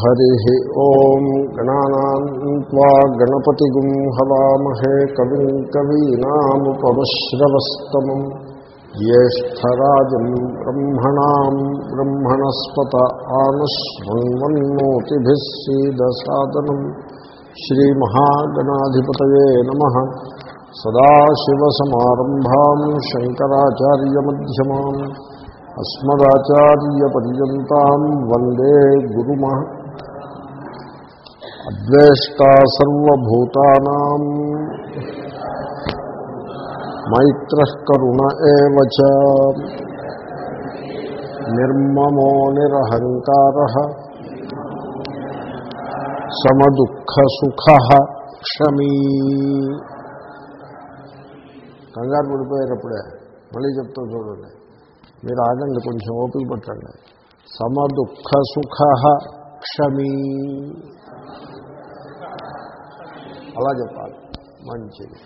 హరి ఓం గణానా గణపతిగుం హవామహే కవిం కవీనాముపమశ్రవస్తమం జ్యేష్టరాజం బ్రహ్మణా బ్రహ్మణస్పత ఆనశ్వన్వన్నోతిభిः సీదసాదనం శ్రీమహాగణాధిపతయే నమ సదాశివసమారంభాం శంకరాచార్యమ్యమాన్ అస్మదాచార్యపర్యంతం వందే గురుమ అద్వేష్టా సర్వభూతానాం. మైత్ర నిర్మమో నిరహంకార. సమదుఃఖసుఖ క్షమీ. కంగారు పడిపోయేటప్పుడే మళ్ళీ చెప్తా చూడండి. మీరు ఆగండి కొంచెం ఓపిక పట్టండి. సమదుఃఖ సుఖ క్షమీ. అలా చెప్పాలి. మంచిది.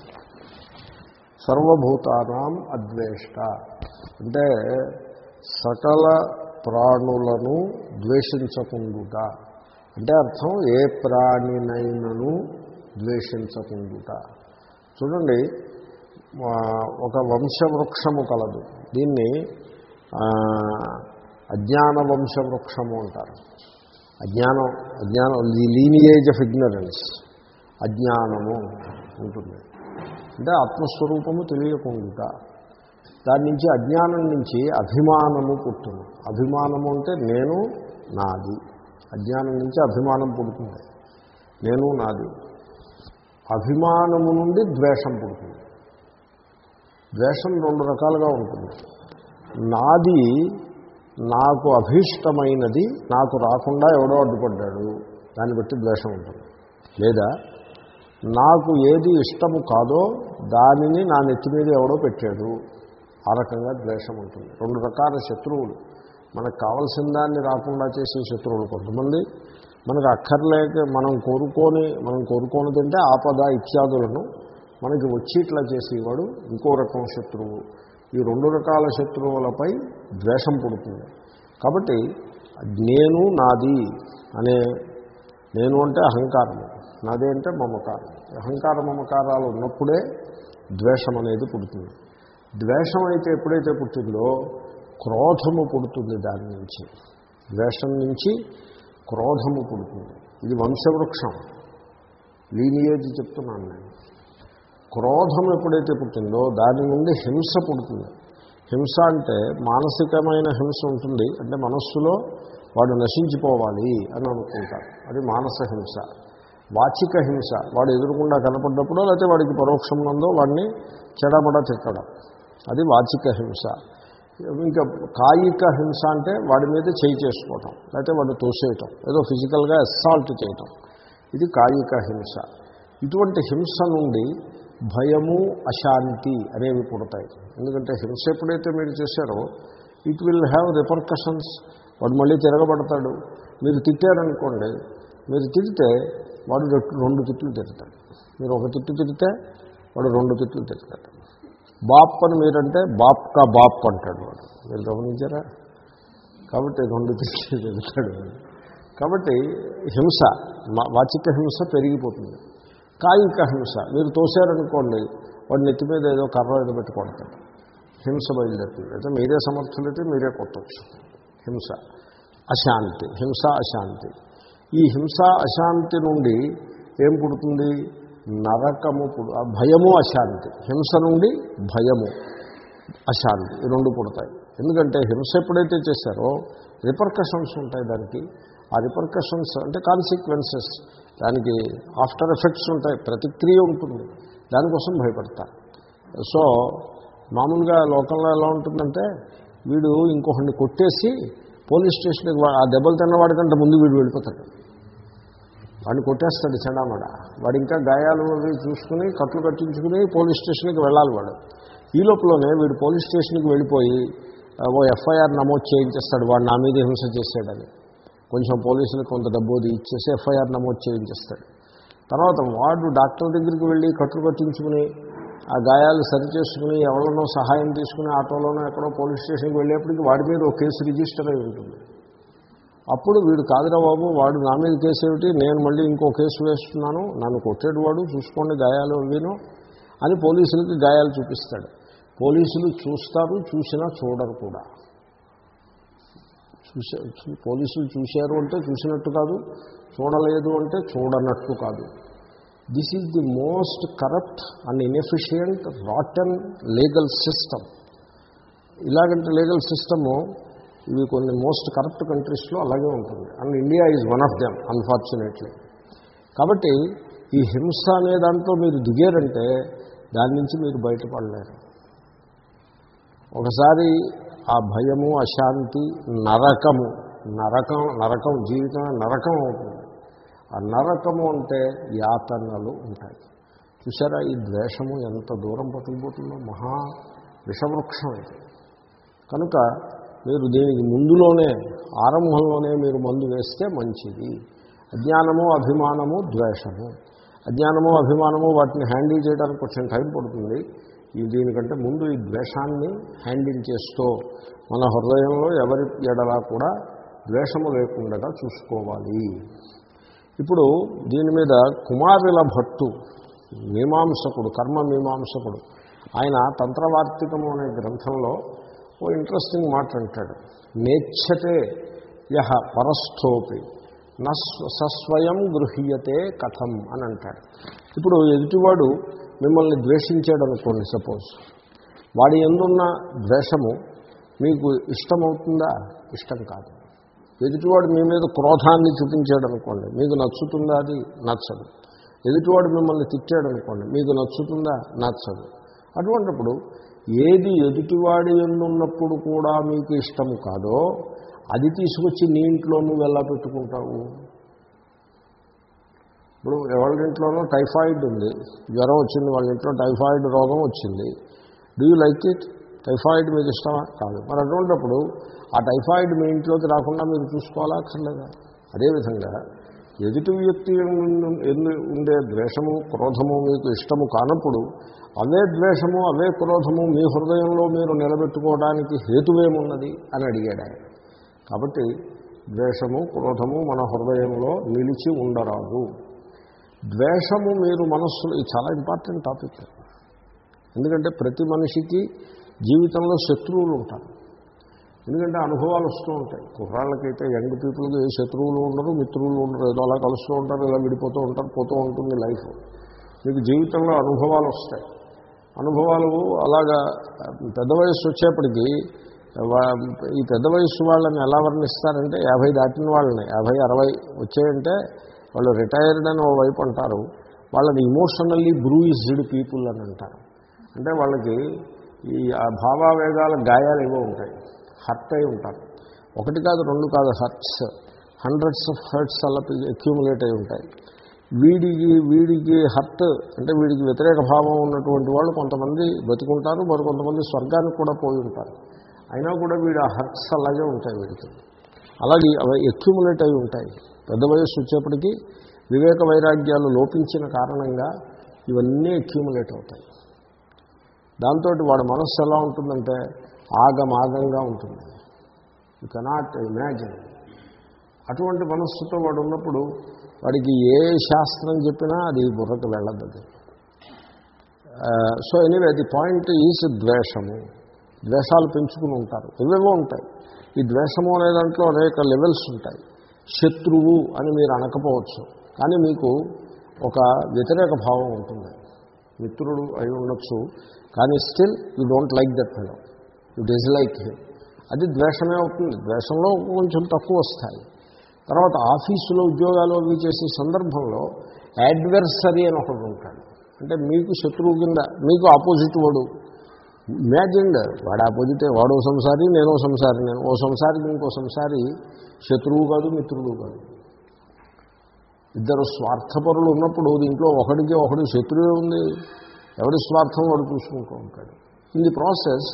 సర్వభూతానాం అద్వేష్ట. అంటే సకల ప్రాణులను ద్వేషించకుండుట. అంటే అర్థం ఏ ప్రాణినైనను ద్వేషించకుండుట. చూడండి ఒక వంశవృక్షము కలదు. దీన్ని అజ్ఞాన వంశవృక్షము అంటారు. అజ్ఞానం అజ్ఞానం ది లీనియేజ్ ఆఫ్ ఇగ్నరెన్స్ అజ్ఞానము ఉంటుంది. అంటే ఆత్మస్వరూపము తెలియకుండా దాని నుంచి అజ్ఞానం నుంచి అభిమానము పుట్టును. అభిమానము అంటే నేను నాది. అజ్ఞానం నుంచి అభిమానం పుడుతుంది. నేను నాది. అభిమానము నుండి ద్వేషం పుడుతుంది. ద్వేషం రెండు రకాలుగా ఉంటుంది. నాది నాకు అభీష్టమైనది నాకు రాకుండా ఎవడో అడ్డుపడ్డాడు. దాన్ని బట్టి ద్వేషం ఉంటుంది. లేదా నాకు ఏది ఇష్టము కాదో దానిని నా నెత్తి మీద ఎవడో పెట్టాడు. ఆ రకంగా ద్వేషం ఉంటుంది. రెండు రకాల శత్రువులు. మనకు కావలసిన దాన్ని రాకుండా చేసే శత్రువులు కొంతమంది. మనకు అక్కర్లేక మనం కోరుకొని మనం కోరుకోని తింటే ఆపద ఇత్యాదులను మనకి వచ్చి ఇట్లా చేసేవాడు. ఇంకో రకం శత్రువు. ఈ రెండు రకాల శత్రువులపై ద్వేషం పుడుతుంది. కాబట్టి నేను నాది అనే నేను అంటే అహంకారము నాది అంటే మమకారం. అహంకార మమకారాలు ఉన్నప్పుడే ద్వేషం అనేది పుడుతుంది. ద్వేషం అయితే ఎప్పుడైతే పుట్టిందో క్రోధము పుడుతుంది దాని నుంచి. ద్వేషం నుంచి క్రోధము పుడుతుంది. ఇది వంశవృక్షం. లీనియేజ్ చెప్తున్నాను నేను. క్రోధం ఎప్పుడైతే పుట్టిందో దాని నుండి హింస పుడుతుంది. హింస అంటే మానసికమైన హింస ఉంటుంది. అంటే మనస్సులో వాడు నశించిపోవాలి అని అనుకుంటారు. అది మానస హింస. వాచిక హింస. వాడు ఎదురుకుండా కనపడ్డప్పుడు లేకపోతే వాడికి పరోక్షంలో వాడిని చెడబడ తిట్టడం. అది వాచిక హింస. ఇంకా కాయిక హింస అంటే వాడి మీద చేయి చేసుకోవటం. లేకపోతే వాడు తోసేయటం. ఏదో ఫిజికల్గా అసాల్ట్ చేయటం. ఇది కాయిక హింస. ఇటువంటి హింస నుండి భయము అశాంతి అనేవి పుడతాయి. ఎందుకంటే హింస ఎప్పుడైతే మీరు చేశారో ఇట్ విల్ హ్యావ్ రిపర్కషన్స్ వాడు మళ్ళీ తిరగబడతాడు. మీరు తిట్టారనుకోండి మీరు తిరిగితే వాడు రెండు తిట్లు తిడతాడు. మీరు ఒక తిట్టు తిరిగితే వాడు రెండు తిట్లు తిడతాడు. బాప్ అని మీరంటే బాప్ కా బాప్ అంటాడు వాడు. మీరు గమనించారా? కాబట్టి రెండు తిట్లు తిడతాడు కాబట్టి హింస వాచిక హింస పెరిగిపోతుంది. కాయిక హింస. మీరు తోసారనుకోండి వాడు నెత్తి మీద ఏదో కర్ర ఏదో పెట్టుకుంటాడు హింస బయలుదేరుతుంది. అయితే మీరే సమర్థులైతే మీరే కొట్టచ్చు. హింస అశాంతి హింస అశాంతి. ఈ హింస అశాంతి నుండి ఏం పుడుతుంది? నరకము పుడు భయము అశాంతి. హింస నుండి భయము అశాంతి. ఈ రెండు పుడతాయి. ఎందుకంటే హింస ఎప్పుడైతే చేశారో రిపర్కషన్స్ ఉంటాయి దానికి. ఆ రిపర్కషన్స్ అంటే కాన్సిక్వెన్సెస్ దానికి ఆఫ్టర్ ఎఫెక్ట్స్ ఉంటాయి ప్రతిక్రియ ఉంటుంది. దానికోసం భయపడతారు సో మామూలుగా లోకల్లో ఎలా ఉంటుందంటే వీడు ఇంకొకరిని కొట్టేసి పోలీస్ స్టేషన్కి ఆ దెబ్బలు తిన్నవాడికంటే ముందు వీడు వెళ్ళిపోతాడు. వాడిని కొట్టేస్తాడు చెడామడ. వాడు ఇంకా గాయాలు అవి చూసుకుని కట్లు కట్టించుకుని పోలీస్ స్టేషన్కి వెళ్ళాలి వాడు. ఈ లోపలనే వీడు పోలీస్ స్టేషన్కి వెళ్ళిపోయి ఓ ఎఫ్ఐఆర్ నమోదు చేయించేస్తాడు వాడు నా మీద హింస చేసాడని కొంచెం పోలీసులకు కొంత డబ్బు ఇచ్చేసి ఎఫ్ఐఆర్ నమోదు చేయించేస్తాడు. తర్వాత వాడు డాక్టర్ దగ్గరికి వెళ్ళి కట్లు కట్టించుకుని ఆ గాయాలు సరి చేసుకుని ఎవరినో సహాయం తీసుకుని ఆటోలోనో ఎక్కడో పోలీస్ స్టేషన్కి వెళ్ళేప్పటికి వాడి మీద ఒక కేసు రిజిస్టర్ అయి ఉంటుంది. అప్పుడు వీడు కాదురా బాబు వాడు నా మీద కేసు ఏమిటి నేను మళ్ళీ ఇంకో కేసు వేస్తున్నాను నన్ను కొట్టేడు వాడు చూసుకోండి గాయాలు అవిను అని పోలీసులకి గాయాలు చూపిస్తాడు. పోలీసులు చూస్తారు చూసినా చూడరు కూడా. చూసే పోలీసులు చూశారు అంటే చూసినట్టు కాదు చూడలేదు అంటే చూడనట్టు కాదు. This is the most corrupt and inefficient rotten legal system ఇలాగంటే లీగల్ సిస్టము ఇవి కొన్ని మోస్ట్ కరప్ట్ కంట్రీస్లో అలాగే ఉంటుంది. And India is one of them unfortunately కాబట్టి ఈ హింస అనే దాంట్లో మీరు దిగారంటే దాని నుంచి మీరు బయటపడలేరు. ఒకసారి ఆ భయము అశాంతి నరకము. నరకం నరకం జీవితం నరకం అవుతుంది. ఆ నరకము అంటే యాతనలు ఉంటాయి. చూసారా ఈ ద్వేషము ఎంత దూరం పట్టుకుపోతుందో మహా విషవృక్షం ఇది. కనుక మీరు దీనికి ముందులోనే ఆరంభంలోనే మీరు మందు వేస్తే మంచిది. అజ్ఞానము అభిమానము ద్వేషము. అజ్ఞానము అభిమానము వాటిని హ్యాండిల్ చేయడానికి కొంచెం టైం పడుతుంది. దీనికంటే ముందు ఈ ద్వేషాన్ని హ్యాండిల్ చేస్తూ మన హృదయంలో ఎవరి ఎడలా కూడా ద్వేషము లేకుండా చూసుకోవాలి. ఇప్పుడు దీని మీద కుమారుల భట్టు మీమాంసకుడు కర్మ మీమాంసకుడు ఆయన తంత్రవార్తికము అనే గ్రంథంలో ఓ ఇంట్రెస్టింగ్ మాట అంటాడు. నేచ్చతే యహ పరస్థోపి న సస్వయం గృహ్యతే కథం అని అంటాడు. ఇప్పుడు ఎదుటివాడు మిమ్మల్ని ద్వేషించాడు అనుకోండి సపోజ్. వాడి ఎందున్న ద్వేషము మీకు ఇష్టమవుతుందా? ఇష్టం కాదు. ఎదుటివాడు మీ మీద క్రోధాన్ని చూపించాడు అనుకోండి మీకు నచ్చుతుందా? అది నచ్చదు. ఎదుటివాడు మిమ్మల్ని తిట్టాడు అనుకోండి మీకు నచ్చుతుందా? నచ్చదు. అటువంటిప్పుడు ఏది ఎదుటివాడి ఎందున్నప్పుడు కూడా మీకు ఇష్టము కాదో అది తీసుకొచ్చి నీ ఇంట్లో నువ్వు ఎలా పెట్టుకుంటావు? ఇప్పుడు ఎవరింట్లోనో టైఫాయిడ్ ఉంది. జ్వరం వచ్చింది వాళ్ళ ఇంట్లో టైఫాయిడ్ రోగం వచ్చింది. Do you like it typhoid మీకు ఇష్టమా? కాదు. మరి అటువంటిప్పుడు ఆ టైఫాయిడ్ మీ ఇంట్లోకి రాకుండా మీరు చూసుకోవాలా అక్కర్లేదా? అదేవిధంగా ఎదుటి వ్యక్తి ఎందు- ఉండే ద్వేషము క్రోధము మీకు ఇష్టము కానప్పుడు అవే ద్వేషము అవే క్రోధము మీ హృదయంలో మీరు నిలబెట్టుకోవడానికి హేతువేమున్నది అని అడిగాడు ఆయన. కాబట్టి ద్వేషము క్రోధము మన హృదయంలో నిలిచి ఉండరాదు. ద్వేషము మీరు మనస్సులో ఇది చాలా ఇంపార్టెంట్ టాపిక్. ఎందుకంటే ప్రతి మనిషికి జీవితంలో శత్రువులు ఉంటారు. ఎందుకంటే అనుభవాలు వస్తూ ఉంటాయి. కుర్రాళ్ళకైతే యంగ్ పీపుల్కి ఏ శత్రువులు ఉండరు మిత్రులు ఉండరు. ఏదో అలా కలుస్తూ ఉంటారు ఇలా విడిపోతూ ఉంటారు పోతూ ఉంటుంది లైఫ్. మీకు జీవితంలో అనుభవాలు వస్తాయి. అనుభవాలు అలాగా పెద్ద వయస్సు వచ్చేప్పటికీ ఈ పెద్ద వయస్సు వాళ్ళని ఎలా వర్ణిస్తారంటే యాభై దాటిన వాళ్ళని యాభై అరవై వచ్చాయంటే వాళ్ళు రిటైర్డ్ అని ఓ వైపు అంటారు. వాళ్ళని ఇమోషనల్లీ బ్రూయిజ్డ్ పీపుల్ అని అంటారు. అంటే వాళ్ళకి ఈ ఆ భావావేగాల గాయాలు ఏవో ఉంటాయి. హర్ట్ అయి ఉంటారు. ఒకటి కాదు రెండు కాదు హర్ట్స్ హండ్రెడ్స్ ఆఫ్ హర్ట్స్ అలా అక్యూములేట్ అయి ఉంటాయి. వీడికి వీడికి హర్ట్ అంటే వీడికి వ్యతిరేక భావం ఉన్నటువంటి వాళ్ళు కొంతమంది బతుకుంటారు మరి కొంతమంది స్వర్గానికి కూడా పోయి ఉంటారు. అయినా కూడా వీడు ఆ హర్ట్స్ అలాగే ఉంటాయి వీడికి. అలాగే అవి అక్యూములేట్ అయి ఉంటాయి. పెద్ద వయస్సు వచ్చేప్పటికీ వివేక వైరాగ్యాలు లోపించిన కారణంగా ఇవన్నీ అక్యూములేట్ అవుతాయి. దాంతో వాడి మనస్సు ఎలా ఉంటుందంటే ఆగమాగంగా ఉంటుంది. యు కెనాట్ ఇమాజిన్ అటువంటి మనస్సుతో వాడు ఉన్నప్పుడు వాడికి ఏ శాస్త్రం చెప్పినా అది బుర్రకు వెళ్ళదు so anyway the point is ద్వేషము. ద్వేషాలు పెంచుకుని ఉంటారు. ఇవేవో ఉంటాయి. ఈ ద్వేషము అనే దాంట్లో అనేక లెవెల్స్ ఉంటాయి. శత్రువు అని మీరు అనకపోవచ్చు. కానీ మీకు ఒక వ్యతిరేక భావం ఉంటుంది. మిత్రుడు అయి ఉండొచ్చు. కానీ still you don't like that fellow you dislike him. అది ద్వేషమే అవుతుంది. ద్వేషంలో కొంచెం తక్కువ వస్తాయి. తర్వాత ఆఫీసులో ఉద్యోగాలు అవి చేసే సందర్భంలో యాడ్వర్సరీ అని ఒకడు ఉంటాడు. అంటే మీకు శత్రువు కింద మీకు ఆపోజిట్ వాడు ఇమాజిన్డ్ వాడు ఆపోజిటే వాడో సంసారి నేనో సంసారి నేను ఓ సంసారికి ఇంకో సంసారి శత్రువు కాదు మిత్రుడు కాదు. ఇద్దరు స్వార్థపరులు ఉన్నప్పుడు దీంట్లో ఒకడికి ఒకడు శత్రువే ఉంది. ఎవడి స్వార్థం వాడు చూసుకుంటూ ఉంటాడు. In the process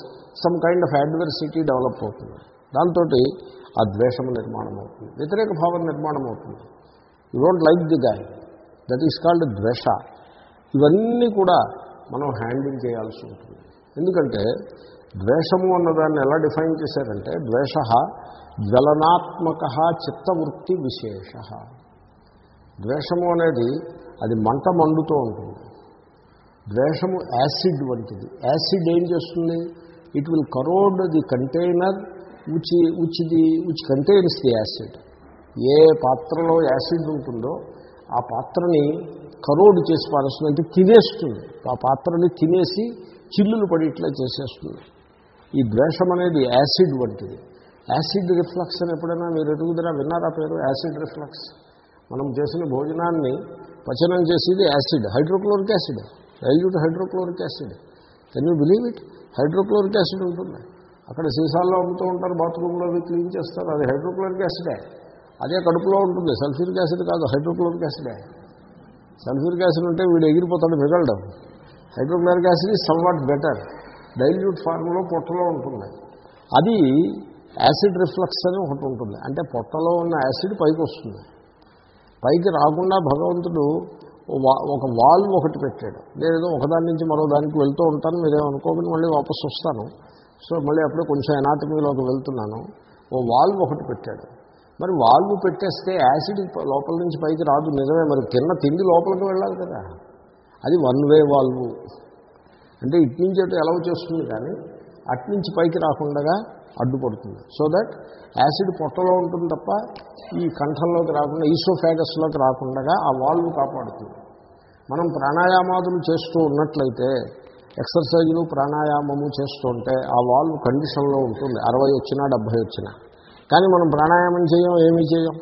some kind of adversity develop అవుతుంది. దాంతో ఆ ద్వేషము నిర్మాణం అవుతుంది. వ్యతిరేక భావం నిర్మాణం అవుతుంది. You don't like the guy that is called ద్వేష. ఇవన్నీ కూడా మనం హ్యాండిల్ చేయాల్సి ఉంటుంది. ఎందుకంటే ద్వేషము అన్నదాన్ని ఎలా డిఫైన్ చేశారంటే ద్వేష జ్వలనాత్మక చిత్తవృత్తి విశేష. ద్వేషము అనేది అది మంట మండుతూ ఉంటుంది. ద్వేషము యాసిడ్ వంటిది. యాసిడ్ ఏం చేస్తుంది? It will corrode the container which which the which contains the acid ఏ పాత్రలో యాసిడ్ ఉంటుందో ఆ పాత్రని కరోడ్ చేసి పారేస్తుంది. అంటే తినేస్తుంది. ఆ పాత్రని తినేసి చిల్లులు పడి ఇట్లా చేసేస్తుంది. ఈ ద్వేషం అనేది యాసిడ్ వంటిది. యాసిడ్ రిఫ్లక్స్ అని ఎప్పుడైనా మీరు ఎదుగుదరా విన్నారా పేరు? Acid reflux. మనం చేసిన భోజనాన్ని పచనం చేసేది acid hydrochloric acid dilute hydrochloric acid. Can you believe it hydrochloric acid ఉంటుంది. అక్కడ సీసాల్లో అమ్ముతూ ఉంటారు బాత్రూంలో అవి క్లీన్ చేస్తారు. అది హైడ్రోక్లోరిక్ యాసిడే. అదే కడుపులో ఉంటుంది. సల్ఫ్యూరిక్ యాసిడ్ కాదు హైడ్రోక్లోరిక్ యాసిడే. సల్ఫ్యూరిక్ యాసిడ్ ఉంటే వీడు ఎగిరిపోతాడు మిగలడం. Hydrochloric acid is somewhat better dilute ఫార్మ్లో పొట్టలో ఉంటుంది. అది యాసిడ్ రిఫ్లక్స్ అని ఒకటి ఉంటుంది. అంటే పొట్టలో ఉన్న యాసిడ్ పైకి వస్తుంది. పైకి రాకుండా భగవంతుడు ఒక వాల్వ్ ఒకటి పెట్టాడు. నేనేదో ఒకదాని నుంచి మరో దానికి వెళ్తూ ఉంటాను. మీరేమనుకోకుండా మళ్ళీ వాపసు వస్తాను. సో మళ్ళీ అప్పుడే కొంచెం ఎనాటమీలోకి వెళ్తున్నాను. ఓ వాల్వ్ ఒకటి పెట్టాడు. మరి వాల్వ్ పెట్టేస్తే యాసిడ్ లోపల నుంచి పైకి రాదు. నిజమే మరి తిన్న తిండి లోపలికి వెళ్ళాలి కదా. అది వన్ వే వాల్వ్ అంటే ఇటు నుంచి అటు ఎలవ్ చేస్తుంది కానీ అటు నుంచి పైకి రాకుండా అడ్డుపడుతుంది. సో దట్ యాసిడ్ పొట్టలో ఉంటుంది తప్ప ఈ కంఠంలోకి రాకుండా ఈసోఫాగస్లోకి రాకుండా ఆ వాల్వ్ కాపాడుతుంది. మనం ప్రాణాయామాదులు చేస్తూ ఉన్నట్లయితే ఎక్సర్సైజులు ప్రాణాయామము చేస్తుంటే ఆ వాల్వ్ కండిషన్లో ఉంటుంది. అరవై వచ్చినా డెబ్భై వచ్చినా. కానీ మనం ప్రాణాయామం చేయం ఏమీ చేయం?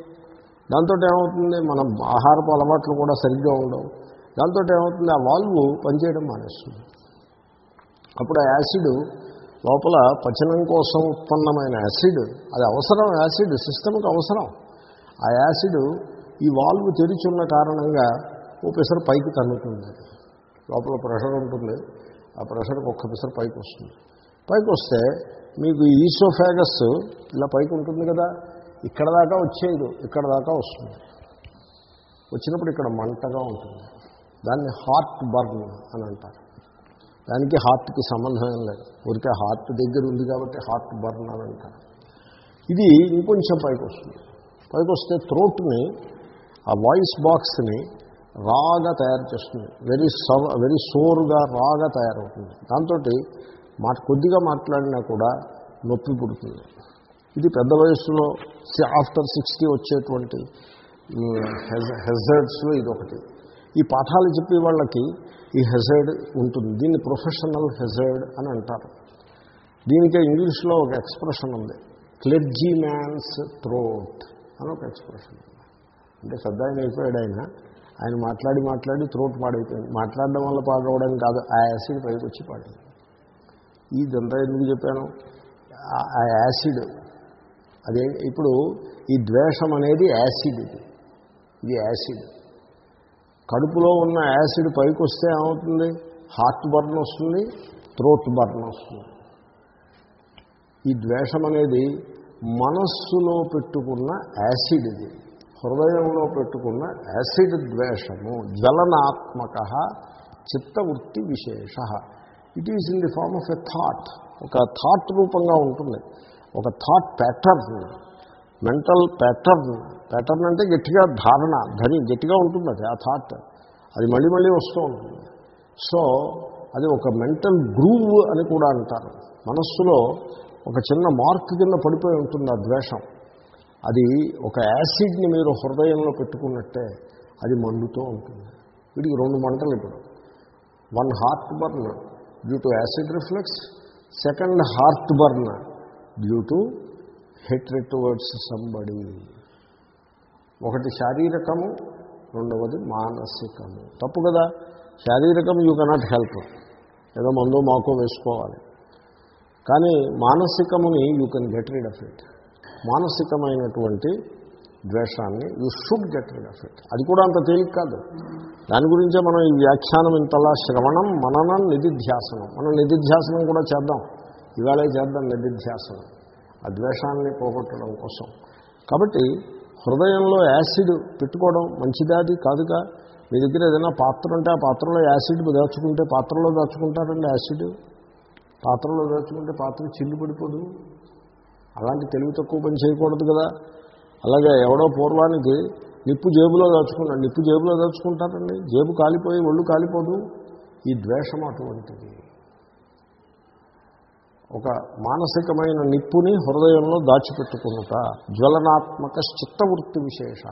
దాంతో ఏమవుతుంది? మనం ఆహారపు అలవాట్లు కూడా సరిగ్గా ఉండవు. దాంతో ఏమవుతుంది? ఆ వాల్వ్ పనిచేయడం మానేస్తుంది. అప్పుడు ఆ యాసిడ్ లోపల పచనం కోసం ఉత్పన్నమైన యాసిడ్ అది అవసరం యాసిడ్ సిస్టమ్కి అవసరం. ఆ యాసిడ్ ఈ వాల్వ్ తెరిచున్న కారణంగా ఓ పిసరు పైకి తన్నుతుంది. లోపల ప్రెషర్ ఉంటుంది. ఆ ప్రెషర్కి ఒక్క పిసరు పైకి వస్తుంది. పైకి వస్తే మీకు ఈసోఫాగస్ ఇలా పైకి ఉంటుంది కదా ఇక్కడ దాకా వచ్చేది ఇక్కడ దాకా వస్తుంది. వచ్చినప్పుడు ఇక్కడ మంటగా ఉంటుంది. దాన్ని హార్ట్ బర్న్ అని అంటారు. దానికి హార్ట్కి సంబంధం ఏం లేదు. ఊరికే హార్ట్ దగ్గర ఉంది కాబట్టి హార్ట్ బర్న్ అని అంటారు. ఇది ఇంకొంచెం పైకి వస్తుంది. పైకి వస్తే త్రోట్ని ఆ వాయిస్ బాక్స్ని రాగా తయారు చేస్తుంది. వెరీ సవ వెరీ సోర్గా రాగా తయారవుతుంది. దాంతో మాట కొద్దిగా మాట్లాడినా కూడా నొప్పి పుడుతుంది. ఇది పెద్ద వయస్సులో ఆఫ్టర్ సిక్స్టీ వచ్చేటువంటి హెజర్డ్స్లో ఇది ఒకటి ఈ పాఠాలు చెప్పే వాళ్ళకి ఈ హెజర్డ్ ఉంటుంది. దీన్ని ప్రొఫెషనల్ హెజర్డ్ అని అంటారు. దీనికి ఇంగ్లీష్లో ఒక ఎక్స్ప్రెషన్ ఉంది. క్లెడ్జీ మ్యాన్స్ థ్రోట్ అని ఒక ఎక్స్ప్రెషన్ ఉంది. అంటే పెద్ద ఆయన అయిపోయాడు ఆయన. ఆయన మాట్లాడి మాట్లాడి థ్రోట్ పాడైపోయింది. మాట్లాడడం వల్ల పాడవడం కాదు. ఆ యాసిడ్ పైకి వచ్చి పాడింది. ఇదంతా ఎందుకు చెప్పాను? ఆ- ఆ యాసిడ్. అదే ఇప్పుడు ఈ ద్వేషం అనేది యాసిడ్ ఇది. ఇది యాసిడ్. కడుపులో ఉన్న యాసిడ్ పైకి వస్తే ఏమవుతుంది? హార్ట్ బర్న్ వస్తుంది థ్రోట్ బర్న్ వస్తుంది. ఈ ద్వేషం అనేది మనస్సులో పెట్టుకున్న యాసిడ్ ఇది. హృదయంలో పెట్టుకున్న యాసిడ్ ద్వేషము జ్వలనాత్మక చిత్తవృత్తి విశేష. It is in the form of a thought ఒక థాట్ రూపంగా ఉంటుంది. ఒక thought pattern mental pattern pattern అంటే గట్టిగా ధారణ ధని గట్టిగా ఉంటుంది అది ఆ థాట్ అది మళ్ళీ మళ్ళీ వస్తూ ఉంటుంది. సో అది ఒక మెంటల్ గ్రూవ్ అని కూడా అంటారు. మనస్సులో ఒక చిన్న మార్క్ కింద పడిపోయి ఉంటుంది ఆ ద్వేషం. అది ఒక యాసిడ్ని మీరు హృదయంలో పెట్టుకున్నట్టే అది మండుతూ ఉంటుంది. వీడికి రెండు మంటలు ఇప్పుడు. One heartburn due to acid reflux second heartburn due to hatred towards somebody ఒకటి శారీరకము రెండవది మానసికము. తప్పు కదా? శారీరకం యూ కెనాట్ హెల్ప్ ఏదో మందో మాకో వేసుకోవాలి. కానీ మానసికముని you can get rid of it మానసికమైనటువంటి ద్వేషాన్ని you should get rid of it అది కూడా అంత తేలిక కాదు. దాని గురించే మనం ఈ వ్యాఖ్యానం ఇంతలా శ్రవణం మననం నిధిధ్యాసనం. మనం నిధిధ్యాసనం కూడా చేద్దాం. ఇవాళే చేద్దాం నిధిధ్యాసనం. ఆ ద్వేషాన్ని పోగొట్టడం కోసం. కాబట్టి హృదయంలో యాసిడ్ పెట్టుకోవడం మంచిదాది కాదుగా. మీ దగ్గర ఏదైనా పాత్ర ఉంటే ఆ పాత్రలో యాసిడ్ దాచుకుంటే పాత్రలో దాచుకుంటారండి యాసిడ్? పాత్రలో దాచుకుంటే పాత్ర చిల్లు పడిపోదు. అలాంటి తెలివి తక్కువ పని చేయకూడదు కదా. అలాగే ఎవడో పూర్వానికి నిప్పు జేబులో దాచుకున్నాడు నిప్పు జేబులో దాచుకుంటారండి. జేబు కాలిపోయి ఒళ్ళు కాలిపోదు. ఈ ద్వేషం అటువంటిది. ఒక మానసికమైన నిప్పుని హృదయంలో దాచిపెట్టుకున్నట. జ్వలనాత్మక చిత్తవృత్తి విశేష.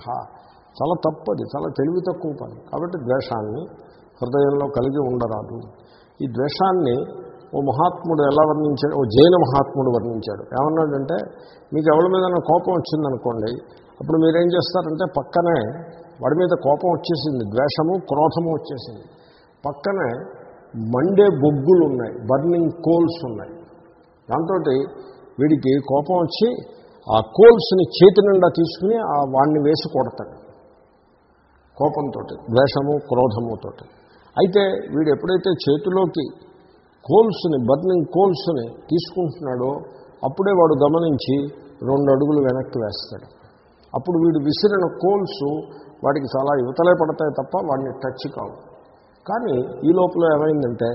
చాలా తప్పది చాలా తెలివి తక్కువ పని. కాబట్టి ద్వేషాన్ని హృదయంలో కలిగి ఉండరాదు. ఈ ద్వేషాన్ని ఓ మహాత్ముడు ఎలా వర్ణించాడు? ఓ జైన మహాత్ముడు వర్ణించాడు. ఏమన్నాడంటే మీకు ఎవరి మీద కోపం వచ్చిందనుకోండి అప్పుడు మీరేం చేస్తారంటే పక్కనే వాడి మీద కోపం వచ్చేసింది ద్వేషము క్రోధము వచ్చేసింది. పక్కనే మండే బొగ్గులు ఉన్నాయి బర్నింగ్ కోల్స్ ఉన్నాయి. దాంతో వీడికి కోపం వచ్చి ఆ కోల్స్ని చేతి నిండా తీసుకుని ఆ వాడిని వేసి కొడతాడు కోపంతో ద్వేషము క్రోధముతో అయితే వీడు ఎప్పుడైతే చేతిలోకి కోల్స్ని బర్నింగ్ కోల్స్ని తీసుకుంటున్నాడో అప్పుడే వాడు గమనించి రెండు అడుగులు వెనక్కి వేస్తాడు. అప్పుడు వీడు విసిరిన కోల్స్ వాడికి చాలా యువతలే పడతాయి తప్ప వాడిని టచ్ కావు. కానీ ఈ లోపల ఏమైందంటే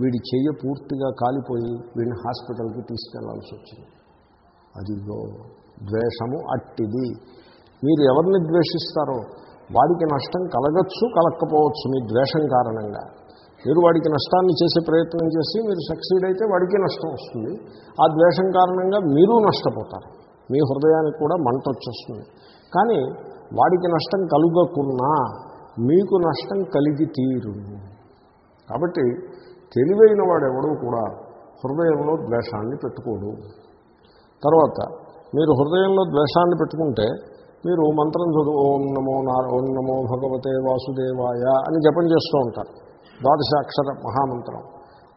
వీడి చెయ్యి పూర్తిగా కాలిపోయి వీడిని హాస్పిటల్కి తీసుకెళ్ళాల్సి వచ్చింది. అదిగో ద్వేషము అట్టిది. మీరు ఎవరిని ద్వేషిస్తారో వాడికి నష్టం కలగచ్చు కలక్కపోవచ్చు మీ ద్వేషం కారణంగా. మీరు వాడికి నష్టాన్ని చేసే ప్రయత్నం చేసి మీరు సక్సీడ్ అయితే వాడికి నష్టం వస్తుంది. ఆ ద్వేషం కారణంగా మీరు నష్టపోతారు. మీ హృదయానికి కూడా మంట వచ్చేస్తుంది. కానీ వాడికి నష్టం కలుగకున్నా మీకు నష్టం కలిగి తీరు కాబట్టి తెలివైన వాడెవడూ కూడా హృదయంలో ద్వేషాన్ని పెట్టుకోడు. తర్వాత మీరు హృదయంలో ద్వేషాన్ని పెట్టుకుంటే మీరు మంత్రం చదువు ఓం నమో నార ఓం నమో భగవతే వాసుదేవాయ అని జపం చేస్తూ ఉంటారు. ద్వాదశాక్షర మహామంత్రం.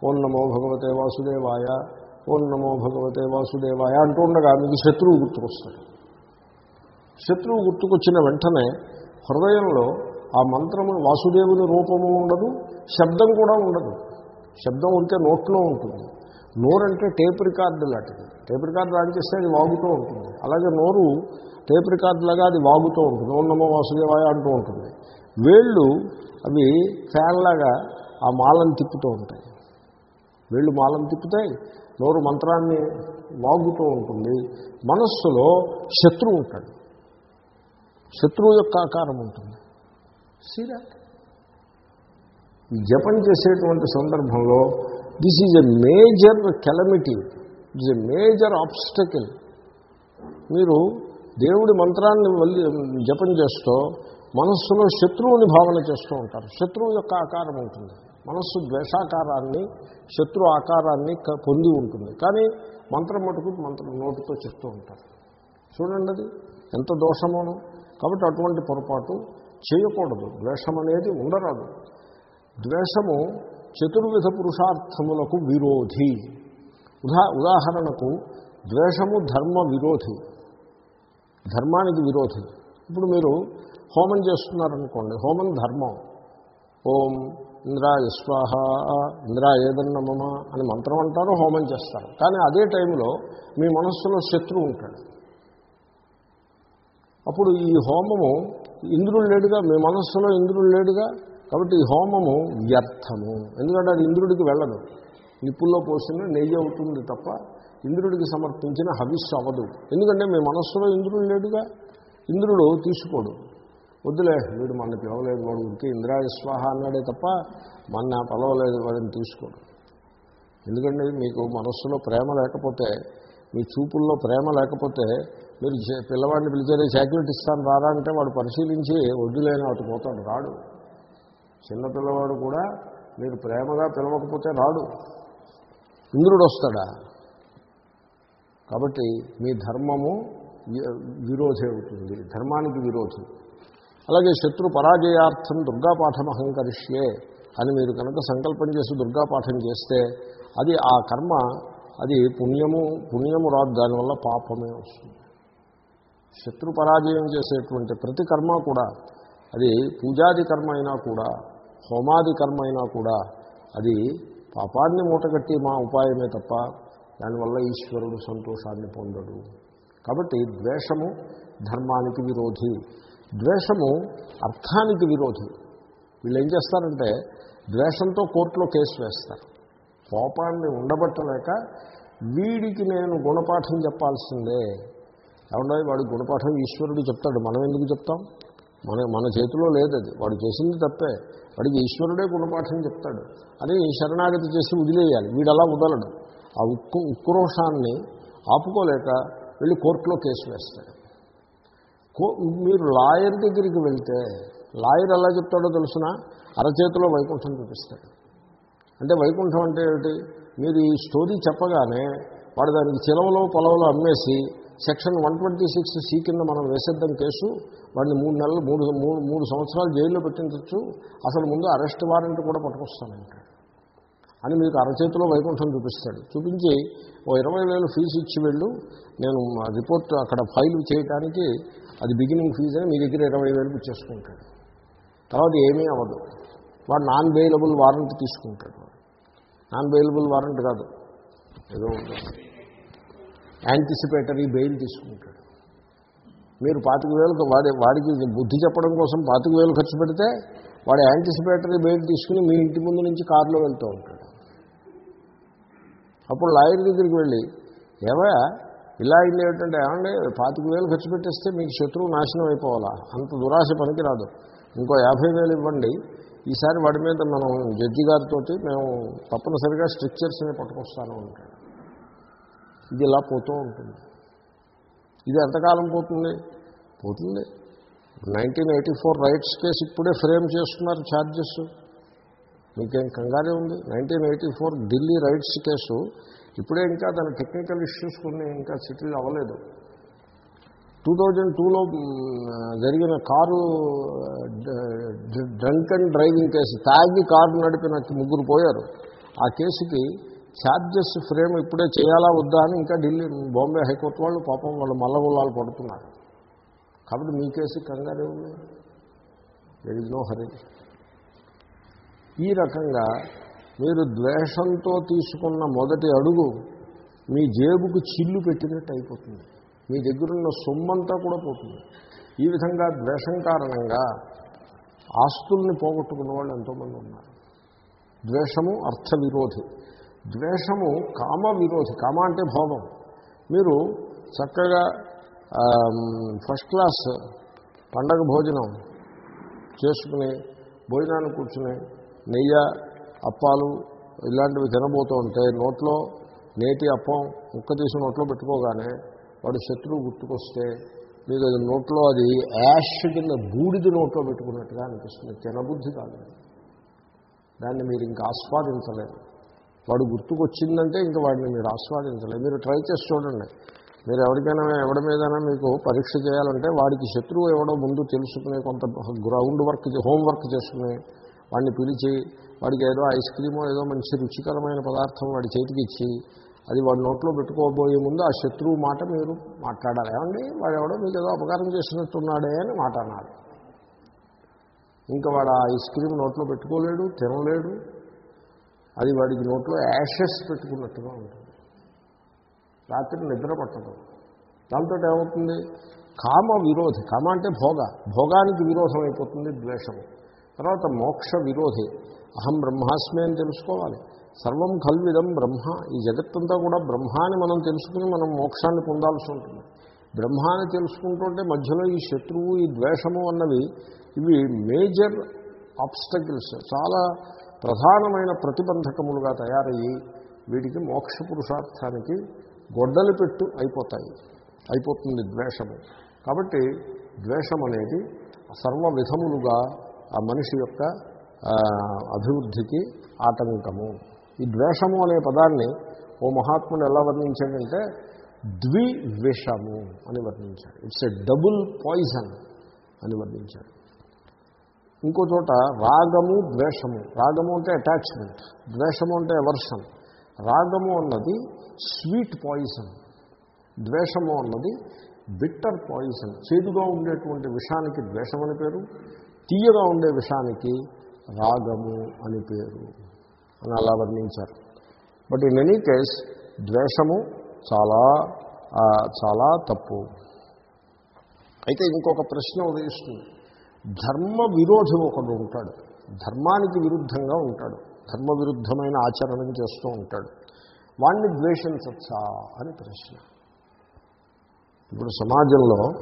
ఓం నమో భగవతే వాసుదేవాయ ఓం నమో భగవతే వాసుదేవాయ అంటూ ఉండగా మీకు శత్రువు గుర్తుకొస్తాడు. శత్రువు గుర్తుకొచ్చిన వెంటనే హృదయంలో ఆ మంత్రము వాసుదేవుని రూపము ఉండదు శబ్దం కూడా ఉండదు. శబ్దం ఉంటే నోట్లో ఉంటుంది. నోరంటే టేప్ రికార్డు లాంటిది. టేప్ రికార్డు ఆన్ చేస్తే అది వాగుతూ ఉంటుంది. అలాగే నోరు టేప్ రికార్డులాగా అది వాగుతూ ఉంటుంది. ఓం వాసుదేవాయ అంటూ ఉంటుంది. వేళ్ళు అవి ఫ్యాన్లాగా ఆ మాలను తిప్పుతూ ఉంటాయి. వేళ్ళు మాలను తిప్పుతాయి నోరు మంత్రాన్ని వాగుతూ ఉంటుంది. మనస్సులో శత్రువు ఉంటాడు. శత్రువు యొక్క ఆకారం ఉంటుంది. ఈ జపం చేసేటువంటి సందర్భంలో this is a major calamity it's a major obstacle మీరు దేవుడి మంత్రాన్ని మళ్ళీ జపం చేస్తూ మనస్సులో శత్రువుని భావన చేస్తూ ఉంటారు. శత్రువు యొక్క ఆకారం ఉంటుంది. మనస్సు ద్వేషాకారాన్ని శత్రు ఆకారాన్ని క- పొంది ఉంటుంది. కానీ మంత్రం మటుకు మంత్రం నోటితో చెప్తూ ఉంటారు. చూడండి అది ఎంత దోషమోను. కాబట్టి అటువంటి పొరపాటు చేయకూడదు. ద్వేషం అనేది ఉండరాదు. ద్వేషము చతుర్విధ పురుషార్థములకు విరోధి. ఉదా ఉదాహరణకు ద్వేషము ధర్మ విరోధి. ధర్మానికి విరోధి. ఇప్పుడు మీరు హోమం చేస్తున్నారనుకోండి హోమం ధర్మం. ఓం ఇంద్రాయ స్వాహ ఇంద్రా ఏదన్నమమ అని మంత్రం అంటారు హోమం చేస్తారు. కానీ అదే టైంలో మీ మనస్సులో శత్రువు ఉంటాడు. అప్పుడు ఈ హోమము ఇంద్రుడు లేడుగా మీ మనస్సులో ఇంద్రుడు లేడుగా కాబట్టి ఈ హోమము వ్యర్థము. ఎందుకంటే అది ఇంద్రుడికి వెళ్ళదు. నిప్పుల్లో పోసిన నెయ్యి అవుతుంది తప్ప ఇంద్రుడికి సమర్పించిన హవిస్సు అవ్వదు. ఎందుకంటే మీ మనస్సులో ఇంద్రుడు లేడుగా? ఇంద్రుడు తీసుకోడు. వద్దులే వీడు మన పిలవలేదు వాడు ఉడికి ఇంద్రాయ స్వాహ అన్నాడే తప్ప మన పిలవలేదు వాడిని తీసుకోడు. ఎందుకంటే మీకు మనస్సులో ప్రేమ లేకపోతే మీ చూపుల్లో ప్రేమ లేకపోతే మీరు చే- పిల్లవాడిని పిలిచేదే చాక్లెట్ ఇస్తాను రారా అంటే వాడు పరిశీలించి వద్దులేని అటు పోతాడు రాడు. చిన్నపిల్లవాడు కూడా మీరు ప్రేమగా పిలవకపోతే రాడు. ఇంద్రుడు వస్తాడా కాబట్టి మీ ధర్మము విరోధి అవుతుంది ధర్మానికి విరోధి. అలాగే శత్రు పరాజయార్థం దుర్గాపాఠం అహంకరిష్యే అని మీరు కనుక సంకల్పం చేసి దుర్గాపాఠం చేస్తే అది ఆ కర్మ అది పుణ్యము పుణ్యము రాదు. దానివల్ల పాపమే వస్తుంది. శత్రు పరాజయం చేసేటువంటి ప్రతి కర్మ కూడా అది పూజాది కర్మ అయినా కూడా హోమాది కర్మ అయినా కూడా అది పాపాన్ని మూటగట్టి మా ఉపాయమే తప్ప దానివల్ల ఈశ్వరుడు సంతోషాన్ని పొందడు. కాబట్టి ద్వేషము ధర్మానికి విరోధి. ద్వేషము అర్థానికి విరోధి. వీళ్ళు ఏం చేస్తారంటే ద్వేషంతో కోర్టులో కేసు వేస్తారు. కోపాన్ని ఉండబట్టలేక వీడికి నేను గుణపాఠం చెప్పాల్సిందే. ఏమన్నా వాడి గుణపాఠం ఈశ్వరుడు చెప్తాడు. మనం ఎందుకు చెప్తాం? మన మన చేతిలో లేదది. వాడు చేసింది తప్పే. వాడికి ఈశ్వరుడే గుణపాఠం చెప్తాడు. అని శరణాగతి చేసి వదిలేయాలి. వీడు అలా వదలడు. ఆ ఉక్కు ఉక్రోషాన్ని ఆపుకోలేక వెళ్ళి కోర్టులో కేసు వేస్తాడు. కో మీరు లాయర్ దగ్గరికి వెళ్తే లాయర్ ఎలా చెప్తాడో తెలుసిన? అరచేతిలో వైకుంఠం చూపిస్తాడు. అంటే వైకుంఠం అంటే ఏమిటి? మీరు ఈ స్టోరీ చెప్పగానే వాడు దానికి చిలవలో పొలవలో అమ్మేసి section one twenty six C కింద మనం వేసేద్దాం కేసు వాడిని మూడు నెలలు మూడు మూడు మూడు సంవత్సరాలు జైల్లో పెట్టించవచ్చు అసలు ముందు అరెస్ట్ వారెంట్ కూడా పట్టుకొస్తానంటాడు అని మీకు అరచేతిలో వైకుంఠం చూపిస్తాడు. చూపించి ఓ ఇరవై వేలు ఫీజు ఇచ్చి వెళ్ళు. నేను మా రిపోర్ట్ అక్కడ ఫైల్ చేయడానికి అది బిగినింగ్ ఫీజు అని మీ దగ్గర ఇరవై వేలు ఇచ్చేసుకుంటాడు. తర్వాత ఏమీ అవ్వదు. వాడు నాన్ బెయిలబుల్ వారెంట్ తీసుకుంటాడు. నాన్ బెయిలబుల్ వారెంట్ కాదు. ఏదో ఉంటుంది. యాంటిసిపేటరీ బెయిల్ తీసుకుంటాడు. మీరు పాతిక వేలకు వాడి వాడికి బుద్ధి చెప్పడం కోసం పాతిక వేలు ఖర్చు పెడితే వాడు యాంటిసిపేటరీ బెయిల్ తీసుకుని మీ ఇంటి ముందు నుంచి కారులో వెళ్తూ ఉంటాడు. అప్పుడు లాయర్ దగ్గరికి వెళ్ళి ఏమయ్యా ఇలా అయింది ఏమిటంటే ఏమండి పాతిక వేలు ఖర్చు పెట్టేస్తే మీకు శత్రువు నాశనం అయిపోవాలా? అంత దురాశ పనికిరాదు. ఇంకో యాభై వేలు ఇవ్వండి. ఈసారి వాడి మీద మనం జడ్జి గారితో మేము తప్పనిసరిగా స్ట్రిక్చర్స్ని పట్టుకొస్తాను అంటాడు. ఇది ఇలా పోతూ ఉంటుంది. ఇది ఎంతకాలం పోతుంది? పోతుంది. Nineteen eighty four riots case ఇప్పుడే ఫ్రేమ్ చేస్తున్నారు ఛార్జెస్ మీకేం కంగారే ఉంది? Nineteen eighty four Delhi riots case ఇప్పుడే ఇంకా దాని టెక్నికల్ ఇష్యూస్ కొన్ని ఇంకా సెటిల్ అవ్వలేదు. టూ థౌజండ్ టూలో జరిగిన car drunk and driving case తాగి కారు నడిపిన ముగ్గురు పోయారు. ఆ కేసుకి ఛార్జెస్ ఫ్రేమ్ ఇప్పుడే చేయాలా వద్దా అని ఇంకా ఢిల్లీ బాంబే హైకోర్టు వాళ్ళు పాపం వాళ్ళు మల్లగుల్లాలు పడుతున్నారు. కాబట్టి మీ కేసు కంగారే ఉంది. దెర్ ఇస్ నో హరీ ఈ రకంగా మీరు ద్వేషంతో తీసుకున్న మొదటి అడుగు మీ జేబుకు చిల్లు పెట్టినట్టు అయిపోతుంది. మీ దగ్గరున్న సొమ్మంతా కూడా పోతుంది. ఈ విధంగా ద్వేషం కారణంగా ఆస్తుల్ని పోగొట్టుకున్న వాళ్ళు ఎంతోమంది ఉన్నారు. ద్వేషము అర్థ విరోధి ద్వేషము కామ విరోధి కామ అంటే భోగం. మీరు చక్కగా ఫస్ట్ క్లాస్ పండగ భోజనం చేసుకుని భోజనాన్ని కూర్చుని నెయ్యి అప్పాలు ఇలాంటివి తినబోతూ ఉంటే నోట్లో నేటి అప్పం ముక్క తీసి నోట్లో పెట్టుకోగానే వాడు శత్రువు గుర్తుకొస్తే మీకు అది నోట్లో అది యాష్ కింద బూడిది నోట్లో పెట్టుకున్నట్టుగా అనిపిస్తుంది. తినబుద్ధి కాదు. దాన్ని మీరు ఇంకా ఆస్వాదించలేరు. వాడు గుర్తుకొచ్చిందంటే ఇంకా వాడిని మీరు ఆస్వాదించలేదు. మీరు ట్రై చేసి చూడండి. మీరు ఎవరికైనా ఎవడి మీదైనా మీకు పరీక్ష చేయాలంటే వాడికి శత్రువు ఎవడో ముందు తెలుసుకునే కొంత గ్రౌండ్ వర్క్ హోంవర్క్ చేసుకుని వాడిని పిలిచి వాడికి ఏదో ఐస్ క్రీమో ఏదో మంచి రుచికరమైన పదార్థం వాడి చేతికి ఇచ్చి అది వాడి నోట్లో పెట్టుకోబోయే ముందు ఆ శత్రువు మాట మీరు మాట్లాడాలి. ఏమండి? వాడు ఎవడో మీకు ఏదో అపకారం చేసినట్టున్నాడే అని మాట అన్నాడు ఇంకా వాడు ఆ ఐస్ క్రీమ్ నోట్లో పెట్టుకోలేడు తినలేడు అది వాడికి నోట్లో యాషెస్ పెట్టుకున్నట్టుగా ఉంటుంది. రాత్రి నిద్ర పట్టదు. దాంతో ఏమవుతుంది? కామ విరోధి కామ అంటే భోగ భోగానికి విరోధం అయిపోతుంది ద్వేషం తర్వాత మోక్ష విరోధి అహం బ్రహ్మాస్మి అని తెలుసుకోవాలి. సర్వం కల్విదం బ్రహ్మ ఈ జగత్తంతా కూడా బ్రహ్మాని మనం తెలుసుకుని మనం మోక్షాన్ని పొందాల్సి ఉంటుంది. బ్రహ్మాన్ని తెలుసుకుంటుంటే మధ్యలో ఈ శత్రువు ఈ ద్వేషము అన్నవి ఇవి మేజర్ ఆబ్స్టకిల్స్ చాలా ప్రధానమైన ప్రతిబంధకములుగా తయారయ్యి వీటికి మోక్ష పురుషార్థానికి గొడ్డలు పెట్టు అయిపోతాయి. అయిపోతుంది ద్వేషము. కాబట్టి ద్వేషం అనేది సర్వ విధములుగా ఆ మనిషి యొక్క అభివృద్ధికి ఆటంకము. ఈ ద్వేషము అనే పదాన్ని ఓ మహాత్ముడు ఎలా వర్ణించాడంటే ద్వివిషము అని వర్ణించాడు. ఇట్స్ ఎ డబుల్ పాయిజన్ అని వర్ణించాడు. ఇంకో చోట రాగము ద్వేషము. రాగము అంటే అటాచ్మెంట్ ద్వేషము అంటే ఎవర్షన్ రాగము అన్నది స్వీట్ పాయిజన్ ద్వేషము అన్నది బిట్టర్ పాయిజన్ చేదుగా ఉండేటువంటి విషానికి ద్వేషం అని పేరు. తీయగా ఉండే విషానికి రాగము అని పేరు. అని అలా వర్ణించారు. బట్ ఇన్ ఎనీ కేస్ ద్వేషము చాలా చాలా తప్పు. అయితే ఇంకొక ప్రశ్న ఉదయిస్తుంది. ధర్మ విరోధి ఒకడు ఉంటాడు. ధర్మానికి విరుద్ధంగా ఉంటాడు. ధర్మ విరుద్ధమైన ఆచరణం చేస్తూ ఉంటాడు. వాణ్ణి ద్వేషించచ్చా అని ప్రశ్న. ఇప్పుడు సమాజంలో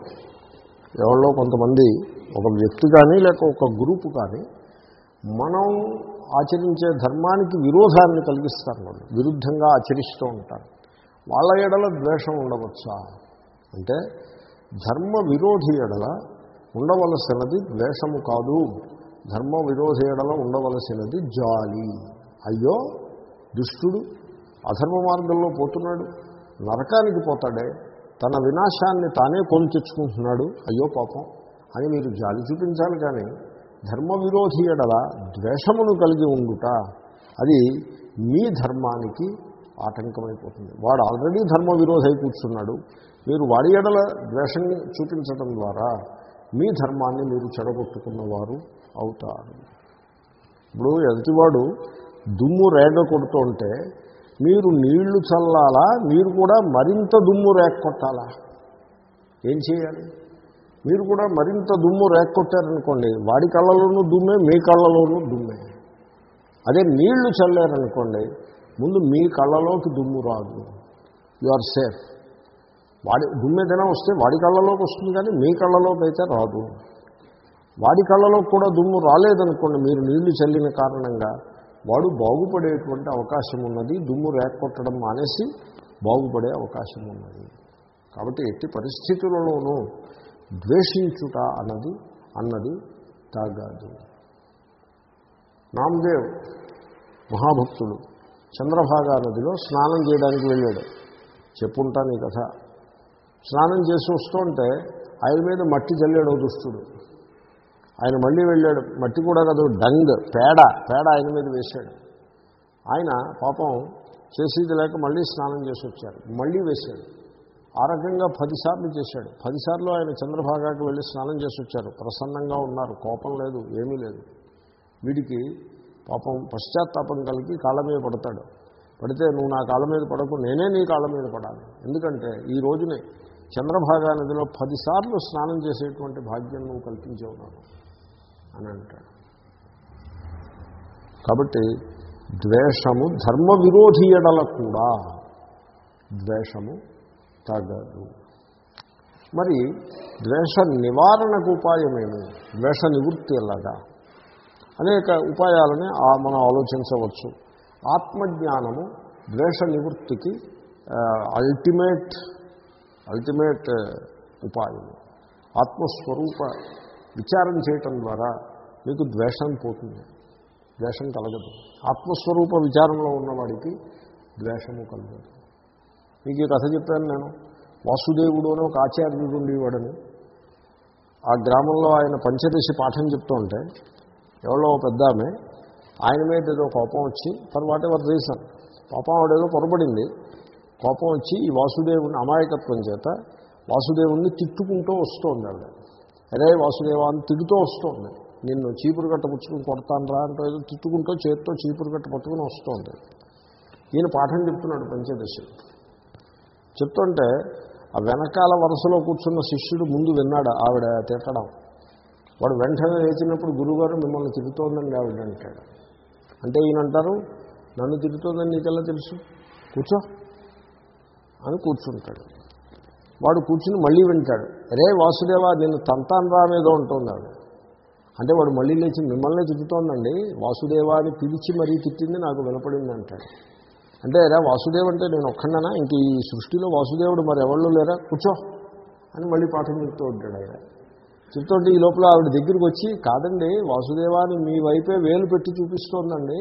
ఎవరో కొంతమంది ఒక వ్యక్తి కానీ లేక ఒక గ్రూపు కానీ మనం ఆచరించే ధర్మానికి విరోధాన్ని కలిగిస్తారు వాళ్ళు. విరుద్ధంగా ఆచరిస్తూ ఉంటారు. వాళ్ళ ఎడల ద్వేషం ఉండవచ్చా? అంటే ధర్మ విరోధి ఎడల ఉండవలసినది ద్వేషము కాదు. ధర్మ విరోధి ఎడల ఉండవలసినది జాలి. అయ్యో దుష్టుడు అధర్మ మార్గంలో పోతున్నాడు. నరకానికి పోతాడే. తన వినాశాన్ని తానే కొని తెచ్చుకుంటున్నాడు అయ్యో పాపం అని మీరు జాలి చూపించాలి కానీ ధర్మ విరోధి ఎడల ద్వేషమును కలిగి ఉండుట అది మీ ధర్మానికి ఆటంకమైపోతుంది. వాడు ఆల్రెడీ ధర్మ విరోధి అయి కూర్చున్నాడు. మీరు వాడి ఎడల ద్వేషం చూపించడం ద్వారా మీ ధర్మాన్ని మీరు చెడగొట్టుకున్నవారు అవుతారు. ఇప్పుడు ఎదుటివాడు దుమ్ము రేగ కొడుతుంటే మీరు నీళ్ళు చల్లాలా మీరు కూడా మరింత దుమ్ము రేగ కొట్టాలా? ఏం చేయాలి? మీరు కూడా మరింత దుమ్ము రేగ కొట్టారనుకోండి వాడి కళ్ళలోనూ దుమ్మే మీ కళ్ళలోనూ దుమ్మే. అదే నీళ్ళు చల్లారనుకోండి ముందు మీ కళ్ళలోకి దుమ్ము రాదు. యు ఆర్ సేఫ్ వాడి దుమ్ము ఏదైనా వస్తే వాడి కళ్ళలోకి వస్తుంది కానీ మీ కళ్ళలోకి అయితే రాదు. వాడి కళ్ళలో కూడా దుమ్ము రాలేదనుకోండి మీరు నీళ్ళు చల్లిన కారణంగా వాడు బాగుపడేటువంటి అవకాశం ఉన్నది దుమ్ము రేకొట్టడం మానేసి బాగుపడే అవకాశం ఉన్నది. కాబట్టి ఎట్టి పరిస్థితులలోనూ ద్వేషించుట అన్నది అన్నది తాగాదు నామదేవ్ మహాభక్తుడు చంద్రభాగా నదిలో స్నానం చేయడానికి వెళ్ళాడు. చెప్పుంటాను ఈ కథ. స్నానం చేసి వస్తుంటే ఆయన మీద మట్టి చల్లాడు దుస్తుడు దుష్టుడు. ఆయన మళ్ళీ వెళ్ళాడు. మట్టి కూడా కాదు డంగ్ పేడ పేడ ఆయన మీద వేశాడు. ఆయన పాపం చేసేది లేక మళ్ళీ స్నానం చేసి వచ్చారు. మళ్ళీ వేశాడు. ఆ రకంగా పదిసార్లు చేశాడు. పదిసార్లు ఆయన చంద్రభాగాకి వెళ్ళి స్నానం చేసి వచ్చారు. ప్రసన్నంగా ఉన్నారు. కోపం లేదు ఏమీ లేదు. వీడికి పాపం పశ్చాత్తాపం కలిగి కాళ్ళ మీద పడతాడు. పడితే నువ్వు నా కాళ్ళ మీద పడకు నేనే నీ కాళ్ళ మీద పడాలి. ఎందుకంటే ఈ రోజునే చంద్రభాగా నదిలో పదిసార్లు స్నానం చేసేటువంటి భాగ్యం నువ్వు కల్పించావు నాకు అని అంటాడు. కాబట్టి ద్వేషము ధర్మ విరోధి ఎడల కూడా ద్వేషము తగదు. మరి ద్వేష నివారణకు ఉపాయమేమి? ద్వేష నివృత్తి ఎలాగా? అనేక ఉపాయాలని మనం ఆలోచించవచ్చు. ఆత్మజ్ఞానము ద్వేష నివృత్తికి అల్టిమేట్ అల్టిమేట్ ఉపాయం. ఆత్మస్వరూప విచారం చేయటం ద్వారా మీకు ద్వేషం పోతుంది. ద్వేషం కలగదు. ఆత్మస్వరూప విచారంలో ఉన్నవాడికి ద్వేషము కలగదు. మీకు ఈ కథ చెప్పాను నేను. వాసుదేవుడు అని ఒక ఆచార్యుడు ఉండేవాడని. ఆ గ్రామంలో ఆయన పంచదశి పాఠం చెప్తూ ఉంటే ఎవరో పెద్ద ఆమె ఆయన మీద ఏదో కోపం వచ్చి తర్వాత ఎవరు పాపం ఆవిడేదో పొరపడింది. కోపం వచ్చి ఈ వాసుదేవుని అమాయకత్వం చేత వాసుదేవుణ్ణి తిట్టుకుంటూ వస్తోంది ఆవిడ. అదే వాసుదేవా అని తిడుతూ వస్తోంది. నిన్ను చీపురు కట్ట పుచ్చుకుని కొడతాను రా అంటూ ఏదో తిట్టుకుంటూ చేతితో చీపురు కట్ట పట్టుకుని వస్తోంది. ఈయన పాఠం చెప్తున్నాడు పంచదశ చెప్తుంటే ఆ వెనకాల వరుసలో కూర్చున్న శిష్యుడు ముందు విన్నాడు ఆవిడ తిట్టడం. వాడు వెంటనే లేచినప్పుడు గురుగారు మిమ్మల్ని తిరుగుతోందండి ఆవిడ అంటాడు. అంటే ఈయన అంటారు నన్ను తిరుగుతోందని నీకెలా తెలుసు? కూర్చో. అని కూర్చుంటాడు. వాడు కూర్చుని మళ్ళీ వింటాడు. రే వాసుదేవా నేను తంతాను రా అనేదో అంటే వాడు మళ్ళీ లేచి మిమ్మల్ని తిట్టుతోందండి వాసుదేవా అని పిలిచి మరీ తిట్టింది నాకు వినపడింది అంటాడు. అంటే రా వాసుదేవ్ అంటే నేను ఒక్కడనా ఇంక ఈ సృష్టిలో వాసుదేవుడు మరి ఎవళ్ళు లేరా? కూర్చో అని మళ్ళీ పాఠం చెప్తూ ఉంటాడు ఆయన. చెప్తుంటే ఈ లోపల ఆవిడ దగ్గరికి వచ్చి కాదండి వాసుదేవాన్ని మీ వైపే వేలు పెట్టి చూపిస్తోందండి.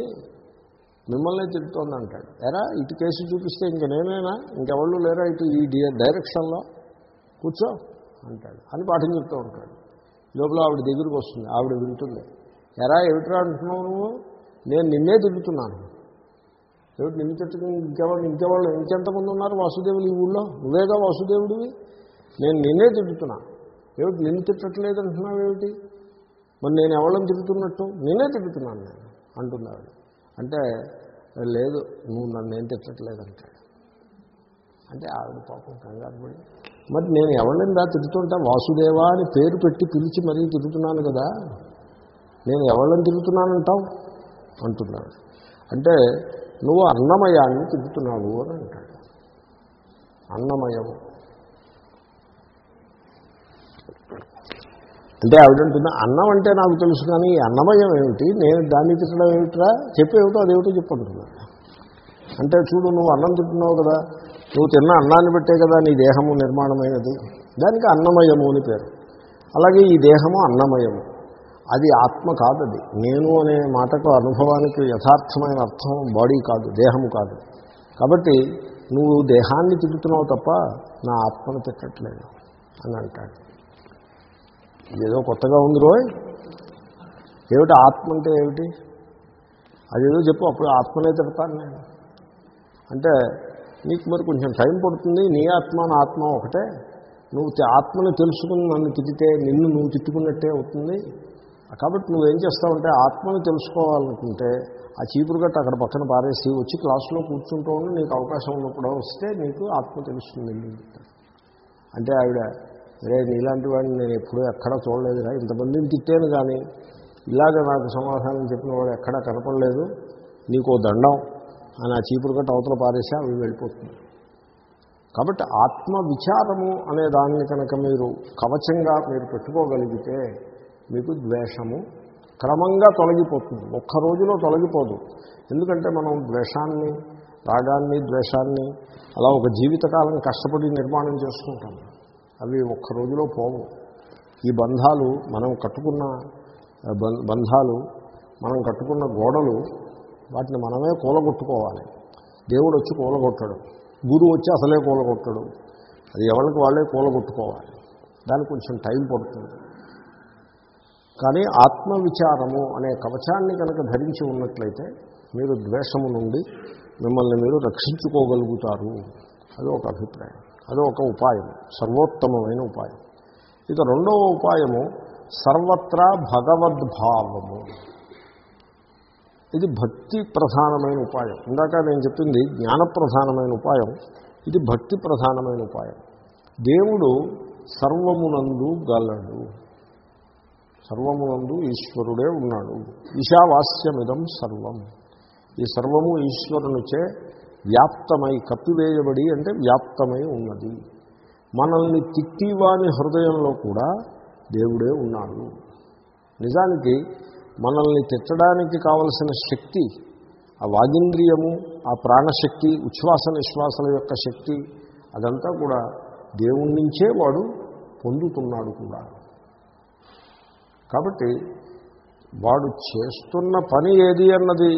మిమ్మల్నే తిడుతోంది అంటాడు ఎరా ఇటు కేసు చూపిస్తే ఇంక నేనేనా? ఇంకెవళ్ళు లేరా ఇటు ఈ డైరెక్షన్లో? కూర్చో అంటాడు. అని పాఠం చెప్తూ ఉంటాడు. లోపల ఆవిడ దగ్గరికి వస్తుంది. ఆవిడ వింటుంది. ఎరా ఏమిట్రా అంటున్నావు నువ్వు? నేను నిన్నే తిడుతున్నాను. ఏమిటి నిన్ను తిట్టుకుని ఇంకెవాళ్ళు ఇంకెవాళ్ళు ఇంకెంతమంది ఉన్నారు వాసుదేవులు ఈ ఊళ్ళో? నువ్వేగా వాసుదేవుడివి? నేను నిన్నే తిట్టుతున్నా ఏమిటి నిన్ను తిట్టట్లేదు అంటున్నావు ఏమిటి మరి నేను ఎవళ్ళని తిడుతున్నట్టు? నేనే తిడుతున్నాను నేను అంటున్నాడు అంటే లేదు నువ్వు నన్ను ఏం తిట్టట్లేదంటాడు అంటే ఆవిడ పాపం కంగారు పడి మరి నేను ఎవరిని రా తిరుగుతుంటా వాసుదేవా అని పేరు పెట్టి పిలిచి మరీ తిరుగుతున్నాను కదా. నేను ఎవరిని తిరుగుతున్నానంటావు అంటున్నాడు. అంటే నువ్వు అన్నమయాన్ని తిరుగుతున్నావు అని అంటాడు. అన్నమయము అంటే ఆవిడంటుంది అన్నం అంటే నాకు తెలుసు కానీ ఈ అన్నమయం ఏమిటి? నేను దాన్ని తిట్టడం ఏమిట్రా? చెప్పేమిటో అదేమిటో చెప్పంటున్నాడు అంటే చూడు నువ్వు అన్నం తింటున్నావు కదా నువ్వు తిన్న అన్నాన్ని పెట్టే కదా నీ దేహము నిర్మాణమైనది. దానికి అన్నమయము అని పేరు. అలాగే ఈ దేహము అన్నమయము. అది ఆత్మ కాదు అది నేను అనే మాటకు అనుభవానికి యథార్థమైన అర్థం బాడీ కాదు దేహము కాదు. కాబట్టి నువ్వు దేహాన్ని తిరుగుతున్నావు తప్ప నా ఆత్మను తిట్టట్లేదు అని అంటాడు. ఇదేదో కొత్తగా ఉంది రోయ్. ఏమిటి ఆత్మ అంటే ఏమిటి? అదేదో చెప్పు అప్పుడు ఆత్మనే తిడతాను నేను. అంటే నీకు మరి కొంచెం టైం పడుతుంది నీ ఆత్మ నా ఆత్మ ఒకటే. నువ్వు ఆత్మని తెలుసుకుని నన్ను తిట్టితే నిన్ను నువ్వు తిట్టుకున్నట్టే అవుతుంది. కాబట్టి నువ్వేం చేస్తావంటే ఆత్మని తెలుసుకోవాలనుకుంటే ఆ చీపురు గట్ట అక్కడ పక్కన పారేసి వచ్చి క్లాసులో కూర్చుంటూ ఉండి నీకు అవకాశం ఉన్నప్పుడు వస్తే నీకు ఆత్మ తెలుస్తుంది. అంటే ఆవిడ అరే నీలాంటి వాడిని నేను ఎప్పుడూ ఎక్కడా చూడలేదురా. ఇంతమందిని తిట్టాను కానీ ఇలాగ నాకు సమాధానం చెప్పిన వాడు ఎక్కడా కనపడలేదు. నీకు ఓ దండం. అని ఆ చీపురు గట్ట అవతల పారేసి అవి వెళ్ళిపోతుంది. కాబట్టి ఆత్మ విచారము అనే దాన్ని కనుక మీరు కవచంగా మీరు పెట్టుకోగలిగితే మీకు ద్వేషము క్రమంగా తొలగిపోతుంది. ఒక్క రోజులో తొలగిపోదు. ఎందుకంటే మనం ద్వేషాన్ని రాగాన్ని ద్వేషాన్ని అలా ఒక జీవితకాలం కష్టపడి నిర్మాణం చేసుకుంటాం. అవి ఒక్క రోజులో పోవు. ఈ బంధాలు మనం కట్టుకున్న బం- బంధాలు మనం కట్టుకున్న గోడలు వాటిని మనమే కూలగొట్టుకోవాలి. దేవుడు వచ్చి కూలగొట్టడు. గురువు వచ్చి అసలే కూలగొట్టడు. అది ఎవరికి వాళ్ళే కూలగొట్టుకోవాలి. దానికి కొంచెం టైం పడుతుంది. కానీ ఆత్మవిచారము అనే కవచాన్ని కనుక ధరించి ఉన్నట్లయితే మీరు ద్వేషము నుండి మిమ్మల్ని మీరు రక్షించుకోగలుగుతారు. అది ఒక అభిప్రాయం. అది ఒక ఉపాయం సర్వోత్తమమైన ఉపాయం. ఇక రెండవ ఉపాయము సర్వత్రా భగవద్భావము. ఇది భక్తి ప్రధానమైన ఉపాయం. ఇందాక నేను చెప్పింది జ్ఞానప్రధానమైన ఉపాయం ఇది భక్తి ప్రధానమైన ఉపాయం. దేవుడు సర్వమునందు గలడు. సర్వమునందు ఈశ్వరుడే ఉన్నాడు. ఈశావాస్యమిదం సర్వం. ఈ సర్వము ఈశ్వరునిచే వ్యాప్తమై కప్పివేయబడి అంటే వ్యాప్తమై ఉన్నది. మనల్ని తిట్టివాని హృదయంలో కూడా దేవుడే ఉన్నాడు. నిజానికి మనల్ని తిట్టడానికి కావలసిన శక్తి ఆ వాగింద్రియము ఆ ప్రాణశక్తి ఉచ్ఛ్వాస నిశ్వాసల యొక్క శక్తి అదంతా కూడా దేవుడి నుంచే వాడు పొందుతున్నాడు కూడా. కాబట్టి వాడు చేస్తున్న పని ఏది అన్నది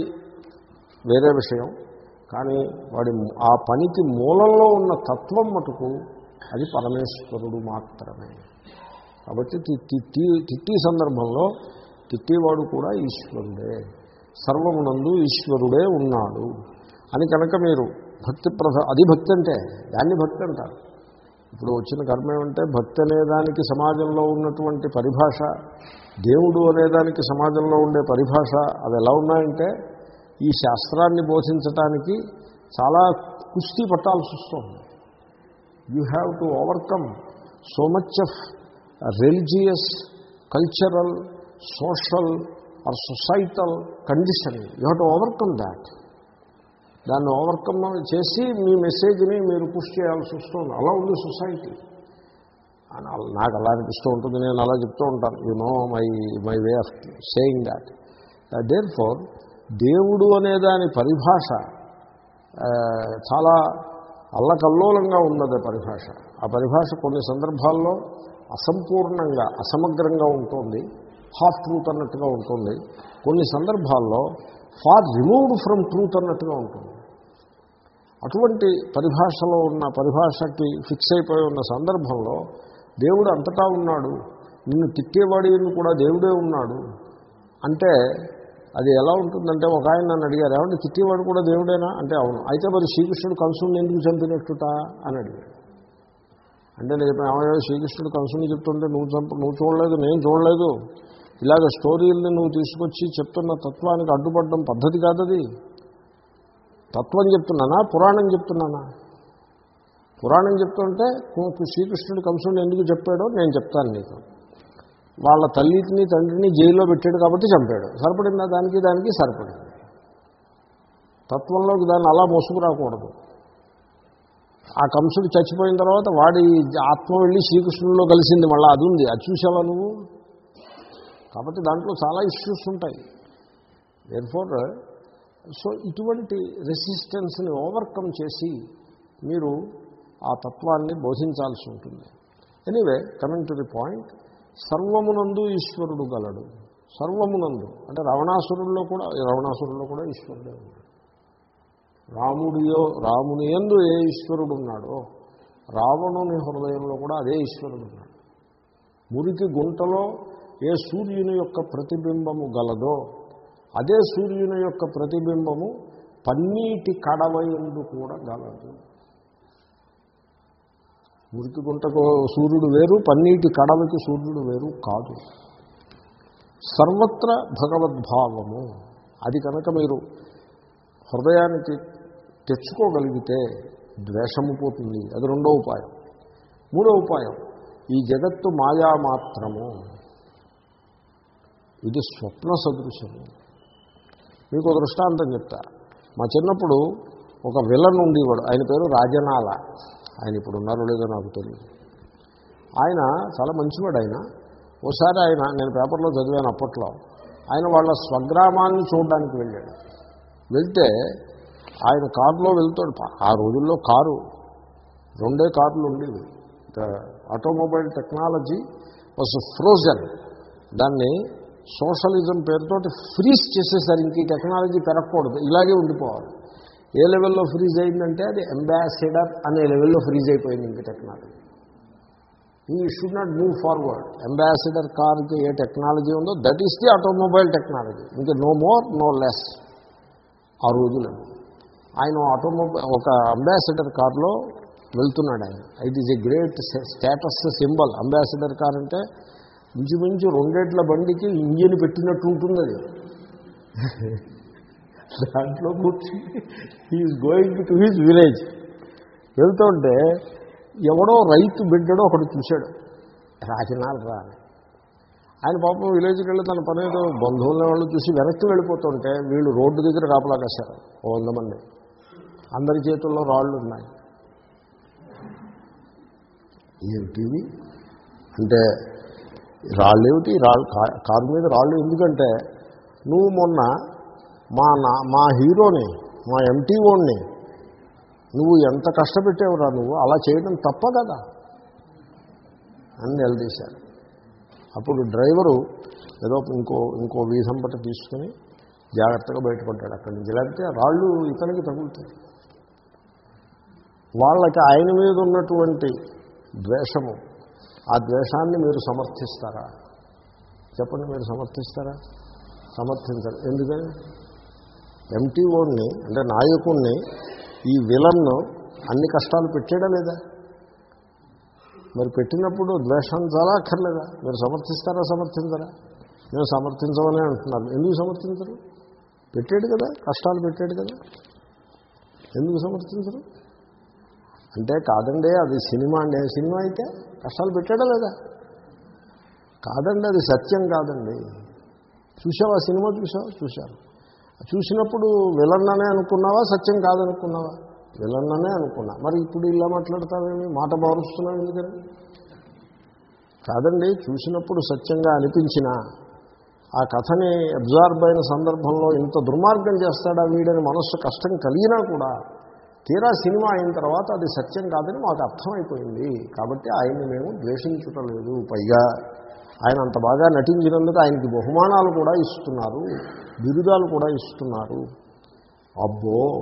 వేరే విషయం. కానీ వాడి ఆ పనికి మూలంలో ఉన్న తత్వం మటుకు అది పరమేశ్వరుడు మాత్రమే. కాబట్టి తి- తిట్టి తిట్టి సందర్భంలో తిట్టేవాడు కూడా ఈశ్వరుడే. సర్వమునందు ఈశ్వరుడే ఉన్నాడు. అని కనుక మీరు భక్తి ప్రధ అది భక్తి అంటే దాన్ని భక్తి అంటారు. ఇప్పుడు వచ్చిన కర్మ ఏమంటే భక్తి అనేదానికి సమాజంలో ఉన్నటువంటి పరిభాష దేవుడు అనేదానికి సమాజంలో ఉండే పరిభాష అవి ఎలా ఉన్నాయంటే ఈ శాస్త్రాన్ని బోధించటానికి చాలా కుస్తీ పట్టాల్సి వస్తుంది. You have to overcome so much of religious cultural social or societal condition you have to overcome that దాన్ని ఓవర్కమ్ చేసి మీ మెసేజ్ని మీరు పుష్ చేయాల్సి వస్తుంది. అలా ఉంది సొసైటీ అని నాకు అలా అనిపిస్తూ ఉంటుంది. నేను అలా చెప్తూ ఉంటాను. You know my my way of saying that therefore దేవుడు అనే దాని పరిభాష చాలా అల్లకల్లోలంగా ఉన్నది పరిభాష. ఆ పరిభాష కొన్ని సందర్భాల్లో అసంపూర్ణంగా అసమగ్రంగా ఉంటుంది హాఫ్ ట్రూత్ అన్నట్టుగా ఉంటుంది. కొన్ని సందర్భాల్లో ఫార్ రిమూవ్డ్ ఫ్రమ్ ట్రూత్ అన్నట్టుగా ఉంటుంది. అటువంటి పరిభాషలో ఉన్న పరిభాషకి ఫిక్స్ అయిపోయి ఉన్న సందర్భంలో దేవుడు అంతటా ఉన్నాడు. నిన్ను తిట్టేవాడిని కూడా దేవుడే ఉన్నాడు. అంటే అది ఎలా ఉంటుందంటే ఒక ఆయన నన్ను అడిగారు ఏమంటే తిట్టేవాడు కూడా దేవుడేనా? అంటే అవును. అయితే మరి శ్రీకృష్ణుడు కంసుని ఎందుకు చంపినట్టుట? అని అడిగాడు. అంటే నేను చెప్పాను ఏమయ్యా శ్రీకృష్ణుడు కంసుని చెప్తుంటే నువ్వు చంప నువ్వు చూడలేదు నేను చూడలేదు. ఇలాగ స్టోరీల్ని నువ్వు తీసుకొచ్చి చెప్తున్న తత్వానికి అడ్డుపడడం పద్ధతి కాదది. తత్వం చెప్తున్నానా? పురాణం చెప్తున్నానా? పురాణం చెప్తుంటే శ్రీకృష్ణుడు కంసుని ఎందుకు చెప్పాడో నేను చెప్తాను నీకు. వాళ్ళ తల్లిని తండ్రిని జైల్లో పెట్టాడు కాబట్టి చంపాడు. సరిపడిందా దానికి? దానికి సరిపడింది. తత్వంలోకి దాన్ని అలా మోసుకురాకూడదు. ఆ కంసుడు చచ్చిపోయిన తర్వాత వాడి ఆత్మ వెళ్ళి శ్రీకృష్ణుల్లో కలిసింది. మళ్ళీ అది ఉంది. అది చూసావా నువ్వు? కాబట్టి దాంట్లో చాలా ఇష్యూస్ ఉంటాయి. దేర్ఫోర్ సో ఇటువంటి రెసిస్టెన్స్ని ఓవర్కమ్ చేసి మీరు ఆ తత్వాన్ని బోధించాల్సి ఉంటుంది. Anyway coming to the point సర్వమునందు ఈశ్వరుడు గలడు. సర్వమునందు. అంటే రావణాసురుల్లో కూడా రావణాసురుల్లో కూడా ఈశ్వరుడే ఉన్నాడు. రాముడియో రాముని ఎందు ఏ ఈశ్వరుడు ఉన్నాడో రావణుని హృదయంలో కూడా అదే ఈశ్వరుడు ఉన్నాడు మురికి గుంటలో ఏ సూర్యుని యొక్క ప్రతిబింబము గలదో అదే సూర్యుని యొక్క ప్రతిబింబము పన్నీటి కడవయందు కూడా గలదు. మురికి గుంటకు సూర్యుడు వేరు పన్నీటి కడలకి సూర్యుడు వేరు కాదు. సర్వత్ర భగవద్భావము. అది కనుక మీరు హృదయానికి తెచ్చుకోగలిగితే ద్వేషము పోతుంది. అది రెండో ఉపాయం. మూడో ఉపాయం ఈ జగత్తు మాయా మాత్రము ఇది స్వప్న సదృశము. మీకు ఒక దృష్టాంతం చెప్తా. మా చిన్నప్పుడు ఒక విలన్ ఉండేవాడు ఆయన పేరు రాజనాల. ఆయన ఇప్పుడు ఉన్నారో లేదో నాకు తెలియదు ఆయన చాలా మంచివాడు ఆయన. ఓసారి ఆయన నేను పేపర్లో చదివాను అప్పట్లో. ఆయన వాళ్ళ స్వగ్రామాన్ని చూడడానికి వెళ్ళాడు. వెళ్తే ఆయన కారులో వెళ్తాడు. ఆ రోజుల్లో కారు రెండే కార్లు ఉండేవి. Automobile technology was frozen. దాన్ని సోషలిజం పేరుతోటి ఫ్రీజ్ చేసేసరికి టెక్నాలజీ పెరగకూడదు. ఇలాగే ఉండిపోవాలి. ఏ లెవెల్లో ఫ్రీజ్ అయిందంటే అది అంబాసిడర్ అనే లెవెల్లో ఫ్రీజ్ అయిపోయింది ఇంక టెక్నాలజీ. ఈ should not move forward Ambassador కార్కి ఏ టెక్నాలజీ ఉందో that is the automobile technology ఇంకా నో మోర్ నో లెస్ ఆ రోజులు. ఆయన ఆటోమొబైల్ ఒక అంబాసిడర్ కార్లో వెళ్తున్నాడు ఆయన. It is a great status symbol Ambassador car అంటే ఇంచుమించు రెండేట్ల బండికి ఇంజిన్ పెట్టినట్టు ఉంటుంది అది. దాంట్లో కూర్చుని he is going to his village వెళ్తుంటే ఎవడో రైతు బిడ్డడో ఒకటి చూశాడు. రాజనాలు రాని ఆయన పాపం విలేజ్కి వెళ్ళి తన పని ఏదో బంధువుల వాళ్ళు చూసి వెనక్కి వెళ్ళిపోతుంటే వీళ్ళు రోడ్డు దగ్గర కాపలా కాశారు. ఓ వంద మంది. అందరి చేతుల్లో రాళ్ళు ఉన్నాయి. ఏమిటివి అంటే రాళ్ళు ఏమిటి? రాళ్ళు కారు మీద రాళ్ళు ఎందుకంటే నువ్వు మొన్న మా నా మా హీరోని మా ఎంటీఓని నువ్వు ఎంత కష్టపెట్టేవురా నువ్వు? అలా చేయడం తప్ప కదా? అని నిలదీశారు. అప్పుడు డ్రైవరు ఏదో ఇంకో ఇంకో వీధం పట్ట తీసుకుని జాగ్రత్తగా బయటపడ్డాడు అక్కడి నుంచి. లేకపోతే రాళ్ళు ఇతనికి తగులుతాయి. వాళ్ళకి ఆయన మీద ఉన్నటువంటి ద్వేషము ఆ ద్వేషాన్ని మీరు సమర్థిస్తారా? చెప్పండి మీరు సమర్థిస్తారా? సమర్థించరు. ఎందుకని? ఎంటీఓని అంటే నాయకుణ్ణి ఈ విలన్ను అన్ని కష్టాలు పెట్టాడా లేదా? మరి పెట్టినప్పుడు ద్వేషం చాలా అక్కర్లేదా? మీరు సమర్థిస్తారా సమర్థించరా? నేను సమర్థించమని అంటున్నారు. ఎందుకు సమర్థించరు? పెట్టాడు కదా కష్టాలు పెట్టాడు కదా. ఎందుకు సమర్థించరు? అంటే కాదండి అది సినిమా అండి. సినిమా అయితే కష్టాలు పెట్టాడా లేదా? కాదండి అది సత్యం కాదండి. చూసావా సినిమా? చూసావా చూశాను చూసినప్పుడు విలన్ననే అనుకున్నావా? సత్యం కాదనుకున్నావా? విలన్ననే అనుకున్నా. మరి ఇప్పుడు ఇలా మాట్లాడతావేమి? మాట మారుస్తున్నావు ఎందుకని? కాదండి చూసినప్పుడు సత్యంగా అనిపించినా ఆ కథని అబ్జార్బ్ అయిన సందర్భంలో ఇంత దుర్మార్గం చేస్తాడా వీడని మనస్సు కష్టం కలిగినా కూడా తీరా సినిమా అయిన తర్వాత అది సత్యం కాదని మాకు అర్థమైపోయింది. కాబట్టి ఆయన్ని మేము ద్వేషించటం లేదు. పైగా ఆయన అంత బాగా నటించినందుకు ఆయనకి బహుమానాలు కూడా ఇస్తున్నారు. బిరుదాలు కూడా ఇస్తున్నారు. అబ్బో!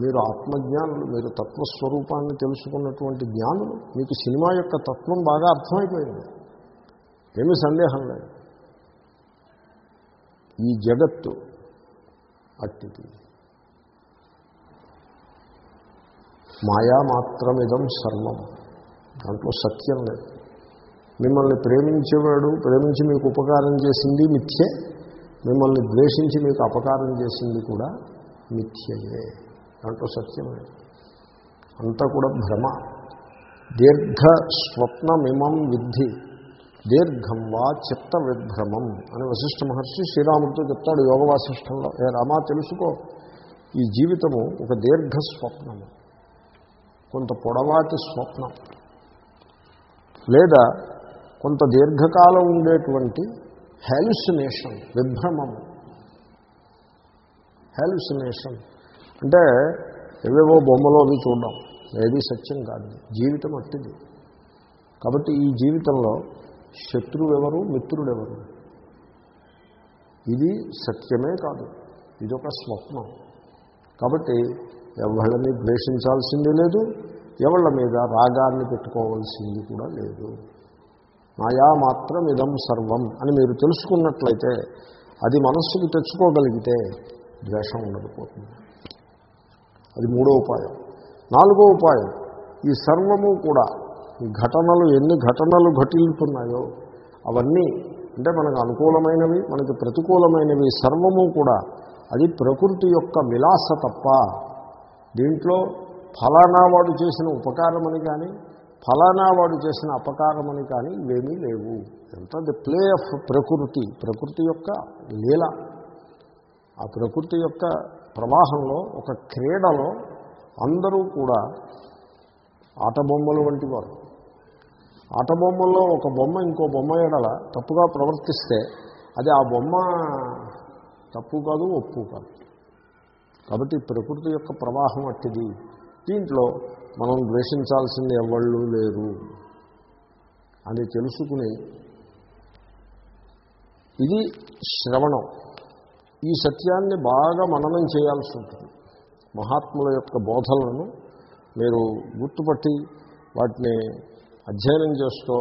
మీరు ఆత్మజ్ఞానులు మీరు తత్వస్వరూపాన్ని తెలుసుకున్నటువంటి జ్ఞానులు మీకు సినిమా యొక్క తత్వం బాగా అర్థమైపోయింది. ఏమీ సందేహం లేదు. ఈ జగత్తు అట్టిది. మాయా మాత్రమిదం సర్వం. దాంట్లో సత్యం లేదు. మిమ్మల్ని ప్రేమించేవాడు ప్రేమించి మీకు ఉపకారం చేసింది మిథ్యే. మిమ్మల్ని ద్వేషించి మీకు అపకారం చేసింది కూడా మిథ్యయే. దాంట్లో సత్యమే. అంతా కూడా భ్రమ. దీర్ఘ స్వప్నమిమం విద్ధి. దీర్ఘం వా చిత్త విభ్రమం అని వశిష్ఠ మహర్షి శ్రీరాముడితో చెప్తాడు యోగ వాసిష్టంలో ఏ రామా తెలుసుకో. ఈ జీవితము ఒక దీర్ఘ స్వప్నము. కొంత పొడవాటి స్వప్నం. లేదా కొంత దీర్ఘకాలం ఉండేటువంటి హ్యాలుసినేషన్ విభ్రమము హ్యాలుసినేషన్ అంటే ఏవేవో బొమ్మలో అవి చూడడం. ఏది సత్యం కాదు. జీవితం అట్టిది. కాబట్టి ఈ జీవితంలో శత్రువు ఎవరు ఇది సత్యమే కాదు. ఇదొక స్వప్నం. కాబట్టి ఎవళ్ళని ద్వేషించాల్సింది లేదు. ఎవళ్ళ మీద రాగాన్ని పెట్టుకోవాల్సింది కూడా లేదు. మాయామాత్రం ఇదం సర్వం అని మీరు తెలుసుకున్నట్లయితే అది మనస్సుకు తెచ్చుకోగలిగితే ద్వేషం ఉండకపోతుంది. అది మూడో ఉపాయం. నాలుగో ఉపాయం ఈ సర్వము కూడా ఈ ఘటనలు ఎన్ని ఘటనలు ఘటిల్తున్నాయో అవన్నీ అంటే మనకు అనుకూలమైనవి మనకి ప్రతికూలమైనవి సర్వము కూడా అది ప్రకృతి యొక్క విలాస తప్ప దీంట్లో ఫలానా వాడు చేసిన ఉపకారమని కానీ ఫలానా వాడు చేసిన అపకారమని కానీ ఇవేమీ లేవు. ఎంత ది ప్లే ఆఫ్ ప్రకృతి. ప్రకృతి యొక్క లీల. ఆ ప్రకృతి యొక్క ప్రవాహంలో ఒక క్రీడలో అందరూ కూడా ఆటబొమ్మలు వంటి వారు. ఆటబొమ్మల్లో ఒక బొమ్మ ఇంకో బొమ్మ ఎడల తప్పుగా ప్రవర్తిస్తే అది ఆ బొమ్మ తప్పు కాదు ఒప్పు కాదు. కాబట్టి ప్రకృతి యొక్క ప్రవాహం అట్టిది. దీంట్లో మనం ద్వేషించాల్సింది ఎవళ్ళు లేరు అని తెలుసుకుని ఇది శ్రవణం. ఈ సత్యాన్ని బాగా మననం చేయాల్సి ఉంటుంది. మహాత్ముల యొక్క బోధలను మీరు గుర్తుపట్టి వాటిని అధ్యయనం చేస్తూ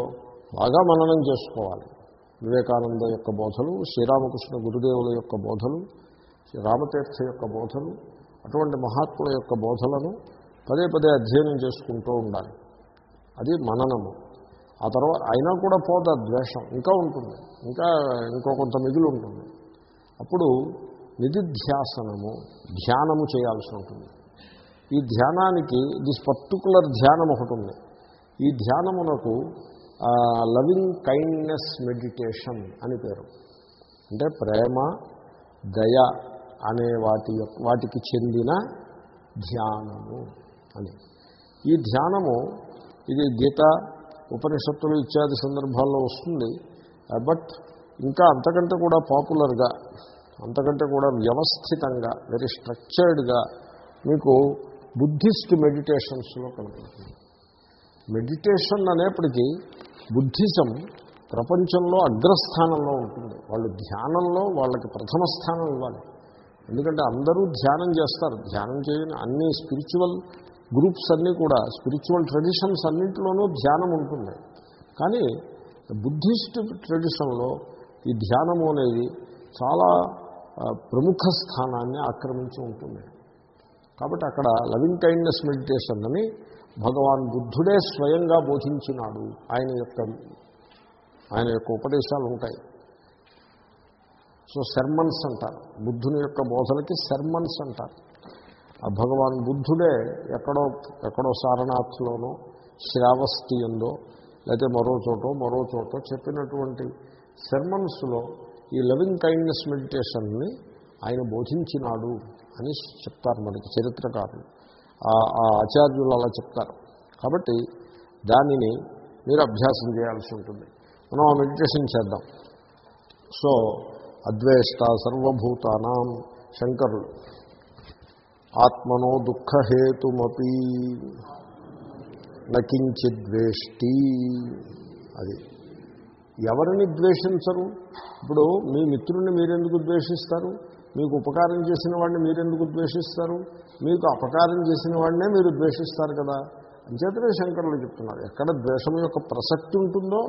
బాగా మననం చేసుకోవాలి. వివేకానంద యొక్క బోధలు శ్రీరామకృష్ణ గురుదేవుల యొక్క బోధలు రామతీర్థ యొక్క బోధలు అటువంటి మహాత్ముల యొక్క బోధలను పదే పదే అధ్యయనం చేసుకుంటూ ఉండాలి. అది మననము. ఆ తర్వాత అయినా కూడా పోదా ద్వేషం. ఇంకా ఉంటుంది. ఇంకా ఇంకో కొంత మిగిలి ఉంటుంది. అప్పుడు నిధిధ్యాసనము ధ్యానము చేయాల్సి ఉంటుంది. ఈ ధ్యానానికి దిస్ పర్టికులర్ ధ్యానం ఒకటి ఉంది. ఈ ధ్యానమునకు లవింగ్ కైండ్నెస్ మెడిటేషన్ అని పేరు. అంటే ప్రేమ దయ అనే వాటి యొక్క- వాటికి చెందిన ధ్యానము. అని. ఈ ధ్యానము ఇది గీత ఉపనిషత్తులు ఇత్యాది సందర్భాల్లో వస్తుంది. బట్ ఇంకా అంతకంటే కూడా పాపులర్గా అంతకంటే కూడా వ్యవస్థితంగా వెరీ స్ట్రక్చర్డ్గా మీకు బుద్ధిస్ట్ మెడిటేషన్స్లో కనపడుతుంది. మెడిటేషన్ అనేప్పటికీ బుద్ధిజం ప్రపంచంలో అగ్రస్థానంలో ఉంటుంది. వాళ్ళు ధ్యానంలో వాళ్ళకి ప్రథమ స్థానం ఇవ్వాలి. ఎందుకంటే అందరూ ధ్యానం చేస్తారు. ధ్యానం చేయని అన్ని స్పిరిచువల్ గ్రూప్స్ అన్నీ కూడా స్పిరిచువల్ ట్రెడిషన్స్ అన్నింటిలోనూ ధ్యానం ఉంటుంది. కానీ బుద్ధిస్ట్ ట్రెడిషన్లో ఈ ధ్యానము అనేది చాలా ప్రముఖ స్థానాన్ని ఆక్రమించి ఉంటుంది. కాబట్టి అక్కడ లవింగ్ కైండ్నెస్ మెడిటేషన్ అని భగవాన్ బుద్ధుడే స్వయంగా బోధించినాడు ఆయన యొక్క ఆయన యొక్క ఉపదేశాలు ఉంటాయి. సో సెర్మన్స్ అంటారు. బుద్ధుని యొక్క బోధలకి సెర్మన్స్ అంటారు. ఆ భగవాన్ బుద్ధుడే ఎక్కడో ఎక్కడో సారనాథ్లోనో శ్రావస్తి ఎందో లేకపోతే మరో చోటో మరో చోటో చెప్పినటువంటి సెర్మన్స్లో ఈ లవింగ్ కైండ్నెస్ మెడిటేషన్ని ఆయన బోధించినాడు అని చెప్తారు మనకి చరిత్రకారులు. ఆ- ఆ ఆచార్యులు అలా చెప్తారు. కాబట్టి దానిని మీరు అభ్యాసం చేయాల్సి ఉంటుంది. మనం ఆ మెడిటేషన్ చేద్దాం. సో అద్వేష్ట సర్వభూతానాం శంకరులు. ఆత్మనో దుఃఖహేతుమీ నకించిద్వేష్టి అది. ఎవరిని ద్వేషించరు? ఇప్పుడు మీ మిత్రుడిని మీరెందుకు ద్వేషిస్తారు? మీకు ఉపకారం చేసిన వాడిని మీరెందుకు ద్వేషిస్తారు? మీకు అపకారం చేసిన వాడినే మీరు ద్వేషిస్తారు కదా? అంచేతనే శంకరులు చెప్తున్నారు ఎక్కడ ద్వేషం యొక్క ప్రసక్తి ఉంటుందో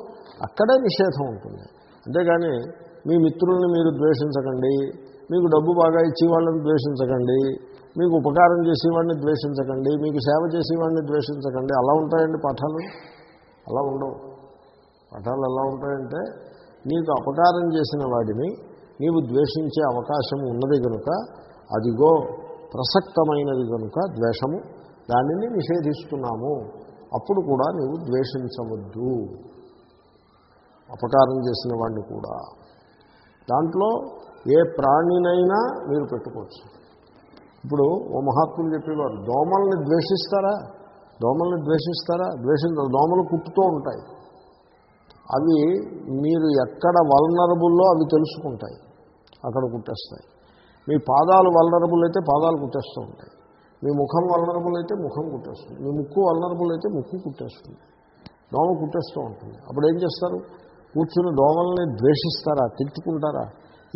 అక్కడే నిషేధం ఉంటుంది. అంతేగాని మీ మిత్రుల్ని మీరు ద్వేషించకండి మీకు డబ్బు బాగా ఇచ్చి వాళ్ళని ద్వేషించకండి మీకు ఉపకారం చేసేవాడిని ద్వేషించకండి మీకు సేవ చేసేవాడిని ద్వేషించకండి. అలా ఉంటాయండి పాఠాలు? అలా ఉండవు. పాఠాలు ఎలా ఉంటాయంటే నీకు అపకారం చేసిన వాడిని నీవు ద్వేషించే అవకాశం ఉన్నది కనుక అదిగో ప్రసక్తమైనది కనుక ద్వేషము దానిని నిషేధిస్తున్నాము. అప్పుడు కూడా నీవు ద్వేషించవద్దు. అపకారం చేసిన వాడిని కూడా. దాంట్లో ఏ ప్రాణినైనా మీరు పెట్టుకోవచ్చు. ఇప్పుడు ఓ మహాత్ములు చెప్పేవారు దోమల్ని ద్వేషిస్తారా? దోమల్ని ద్వేషిస్తారా? ద్వేషించారు దోమలు కుట్టుతూ ఉంటాయి. అవి మీరు ఎక్కడ వల్నరబుల్లో అవి తెలుసుకుంటాయి. అక్కడ కుట్టేస్తాయి. మీ పాదాలు వల్నరబుల్ అయితే పాదాలు కుట్టేస్తూ ఉంటాయి. మీ ముఖం వల్నరబుల్ అయితే ముఖం కుట్టేస్తుంది. మీ ముక్కు వల్నరబుల్ అయితే ముక్కు కుట్టేస్తుంది. దోమ కుట్టేస్తూ ఉంటుంది. అప్పుడు ఏం చేస్తారు? కూర్చుని దోమల్ని ద్వేషిస్తారా? తిట్టుకుంటారా?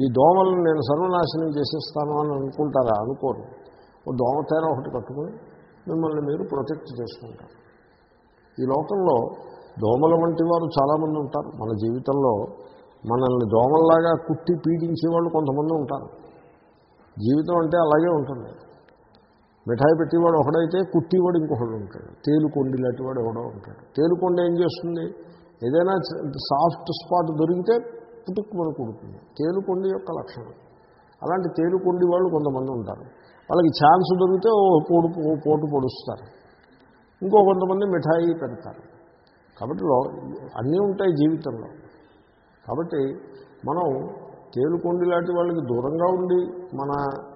ఈ దోమలను నేను సర్వనాశనం చేసేస్తాను అని అనుకుంటారా? అనుకోరు. ఓ దోమ తేర ఒకటి కట్టుకుని మిమ్మల్ని మీరు ప్రొటెక్ట్ చేసుకుంటారు. ఈ లోకంలో దోమల వంటి వారు చాలామంది ఉంటారు. మన జీవితంలో మనల్ని దోమల్లాగా కుట్టి పీడించే వాళ్ళు కొంతమంది ఉంటారు. జీవితం అంటే అలాగే ఉంటుంది. మిఠాయి పెట్టేవాడు ఒకడైతే కుట్టివాడు ఇంకొకడు ఉంటాడు. తేలుకొండి లాంటి వాడు ఎవడో ఉంటాడు. తేలుకొండ ఏం చేస్తుంది? ఏదైనా సాఫ్ట్ స్పాట్ దొరికితే పుట్టుకుమని కుడుతుంది తేలుకొండి యొక్క లక్షణం. అలాంటి తేలుకొండి వాళ్ళు కొంతమంది ఉంటారు. వాళ్ళకి ఛాన్స్ దొరికితే ఓ పోటు పోటు పొడుస్తారు. ఇంకో కొంతమంది మిఠాయి పెడతారు. కాబట్టి అన్నీ ఉంటాయి జీవితంలో. కాబట్టి మనం తేలుకొండి లాంటి వాళ్ళకి దూరంగా ఉండి మన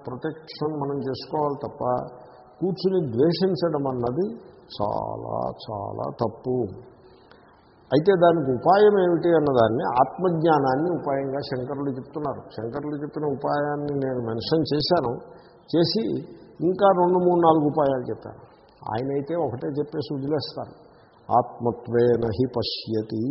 ప్రొటెక్షన్ మనం చేసుకోవాలి తప్ప కూర్చుని ద్వేషించడం అన్నది చాలా చాలా తప్పు. అయితే దానికి ఉపాయం ఏమిటి అన్నదాన్ని ఆత్మజ్ఞానాన్ని ఉపాయంగా శంకరులు చెప్తున్నారు. శంకరులు చెప్పిన ఉపాయాన్ని నేను మెన్షన్ చేశాను. చేసి ఇంకా రెండు మూడు నాలుగు ఉపాయాలు చెప్పాను ఆయనైతే ఒకటే చెప్పేసి వదిలేస్తారు. ఆత్మత్వేన హి పశ్యతి.